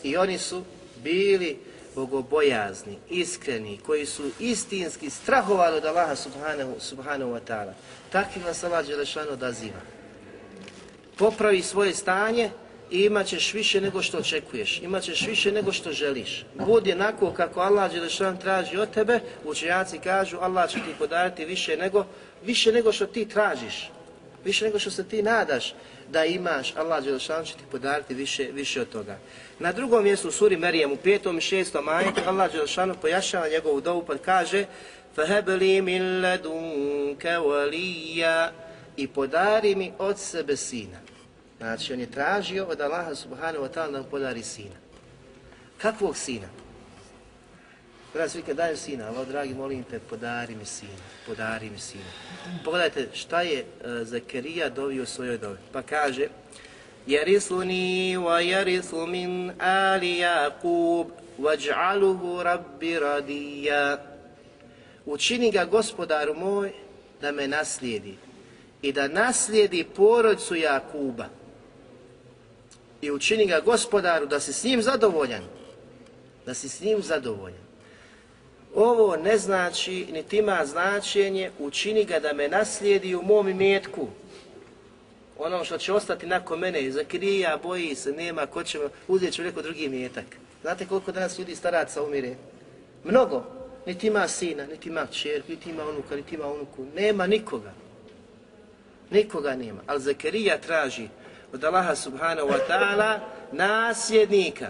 I oni su bili bogobojazni, iskreni, koji su istinski strahovali od Allaha subhanahu, subhanahu wa ta'ala. Takvi vas Allah Đelešan odaziva. Popravi svoje stanje i imat ćeš više nego što očekuješ, imat ćeš više nego što želiš. Budi onako kako Allah Đelešan traži od tebe, učenjaci kažu Allah će ti podariti više nego, više nego što ti tražiš, više nego što se ti nadaš da imaš, Allah Đelešan će ti podariti više, više od toga. Na drugom mjestu u suri Merijem u petom i šestom ajetu Allah Đelešanu pojašava njegovu dovu pa kaže فَهَبْلِي مِنْ لَدُنْكَ وَلِيَّا i podari mi od sebe sina. Znači, on je tražio od Allaha subhanahu wa ta'ala da mu podari sina. Kakvog sina? Kada svi kad daju sina, Allah, dragi, molim te, podari mi sina, podari mi sina. Pogledajte šta je e, uh, Zakirija dovio svojoj dobi. Pa kaže, Jerisuni wa jerisu min ali Jakub, vaj'aluhu rabbi radija. Učini ga gospodar moj da me naslijedi i da naslijedi porodcu Jakuba i učini ga gospodaru da si s njim zadovoljan, da si s njim zadovoljan. Ovo ne znači, niti ima značenje, učini ga da me naslijedi u mom imetku. Ono što će ostati nakon mene, zakrija, boji se, nema, ko će uzeti ću neko drugi imetak. Znate koliko danas ljudi staraca umire? Mnogo. Niti ima sina, niti ima čerku, niti ima unuka, niti ima unuku. Nema nikoga. Nikoga nema. Ali Zakarija traži od Allaha subhanahu wa ta'ala nasljednika.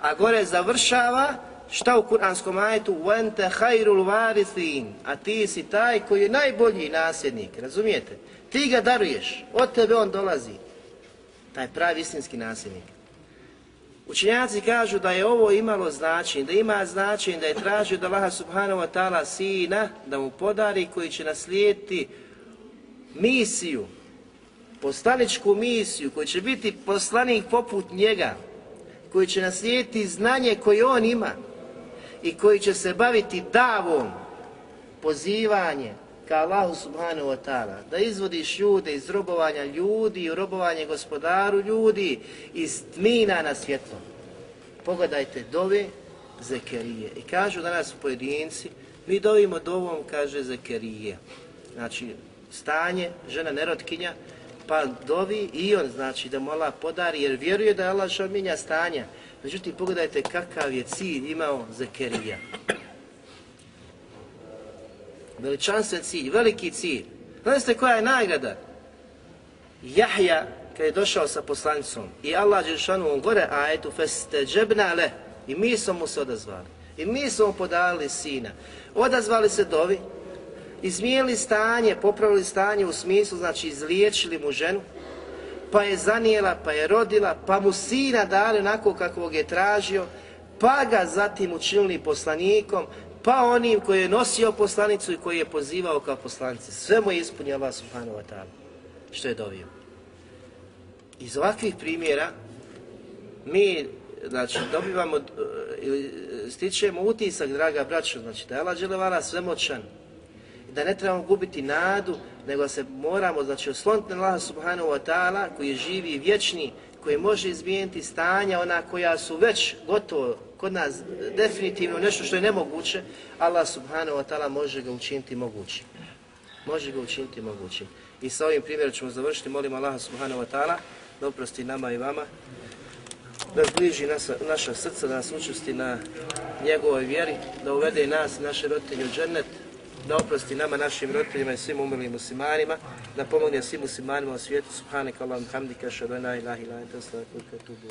A gore završava šta u kuranskom ajetu وَنْتَ خَيْرُ الْوَارِثِينَ A ti si taj koji je najbolji nasljednik, razumijete? Ti ga daruješ, od tebe on dolazi. Taj pravi istinski nasljednik. Učenjaci kažu da je ovo imalo značenje, da ima značenje da je tražio da Allaha subhanahu wa ta'ala sina da mu podari koji će naslijediti misiju, poslaničku misiju, koji će biti poslanik poput njega, koji će naslijediti znanje koje on ima i koji će se baviti davom, pozivanje ka Allahu subhanahu wa ta'ala, da izvodiš ljude iz robovanja ljudi i robovanje gospodaru ljudi iz tmina na svjetlo. Pogledajte dove Zekerije. I kažu danas pojedinci, mi dovimo dovom, kaže Zekerije. Znači, stanje, žena nerotkinja, pa dovi i on, znači, da mu Allah podari, jer vjeruje da je Allah što minja stanja. Međutim, pogledajte kakav je cilj imao Zekerija. Veličanstven cilj, veliki cilj. Znate koja je nagrada? Jahja, kad je došao sa poslanicom, i Allah Đelšanu on gore ajetu, feste džebnale, i mi smo mu se odazvali. I mi smo mu podali sina. Odazvali se dovi, izmijeli stanje, popravili stanje u smislu, znači izliječili mu ženu, pa je zanijela, pa je rodila, pa mu sina dali onako kakvog je tražio, pa ga zatim učinili poslanikom, pa onim koji je nosio poslanicu i koji je pozivao kao poslanice. Sve mu je ispunio Allah subhanahu wa ta'ala, što je dovio. Iz ovakvih primjera mi znači, dobivamo e, ili stičemo utisak, draga braćo, znači da je Allah dželevala svemoćan, da ne trebamo gubiti nadu, nego se moramo znači, osloniti na Allaha subhanahu wa ta'ala koji je živi i vječni, koji može izmijeniti stanja, ona koja su već gotovo kod nas definitivno nešto što je nemoguće, Allah subhanahu wa ta'ala može ga učiniti mogućim. Može ga učiniti mogućim. I sa ovim primjerom ćemo završiti, molim Allah subhanahu wa ta'ala da oprosti nama i vama, da zbliži nas, naša srca, da nas učesti na njegovoj vjeri, da uvede nas i naše roditelje u džennet, da oprosti nama, našim roditeljima i svim umrlim muslimanima, da pomogne svim muslimanima u svijetu. Subhanak Allahum hamdika, šadana ilaha ilaha, enta stavaka, tubu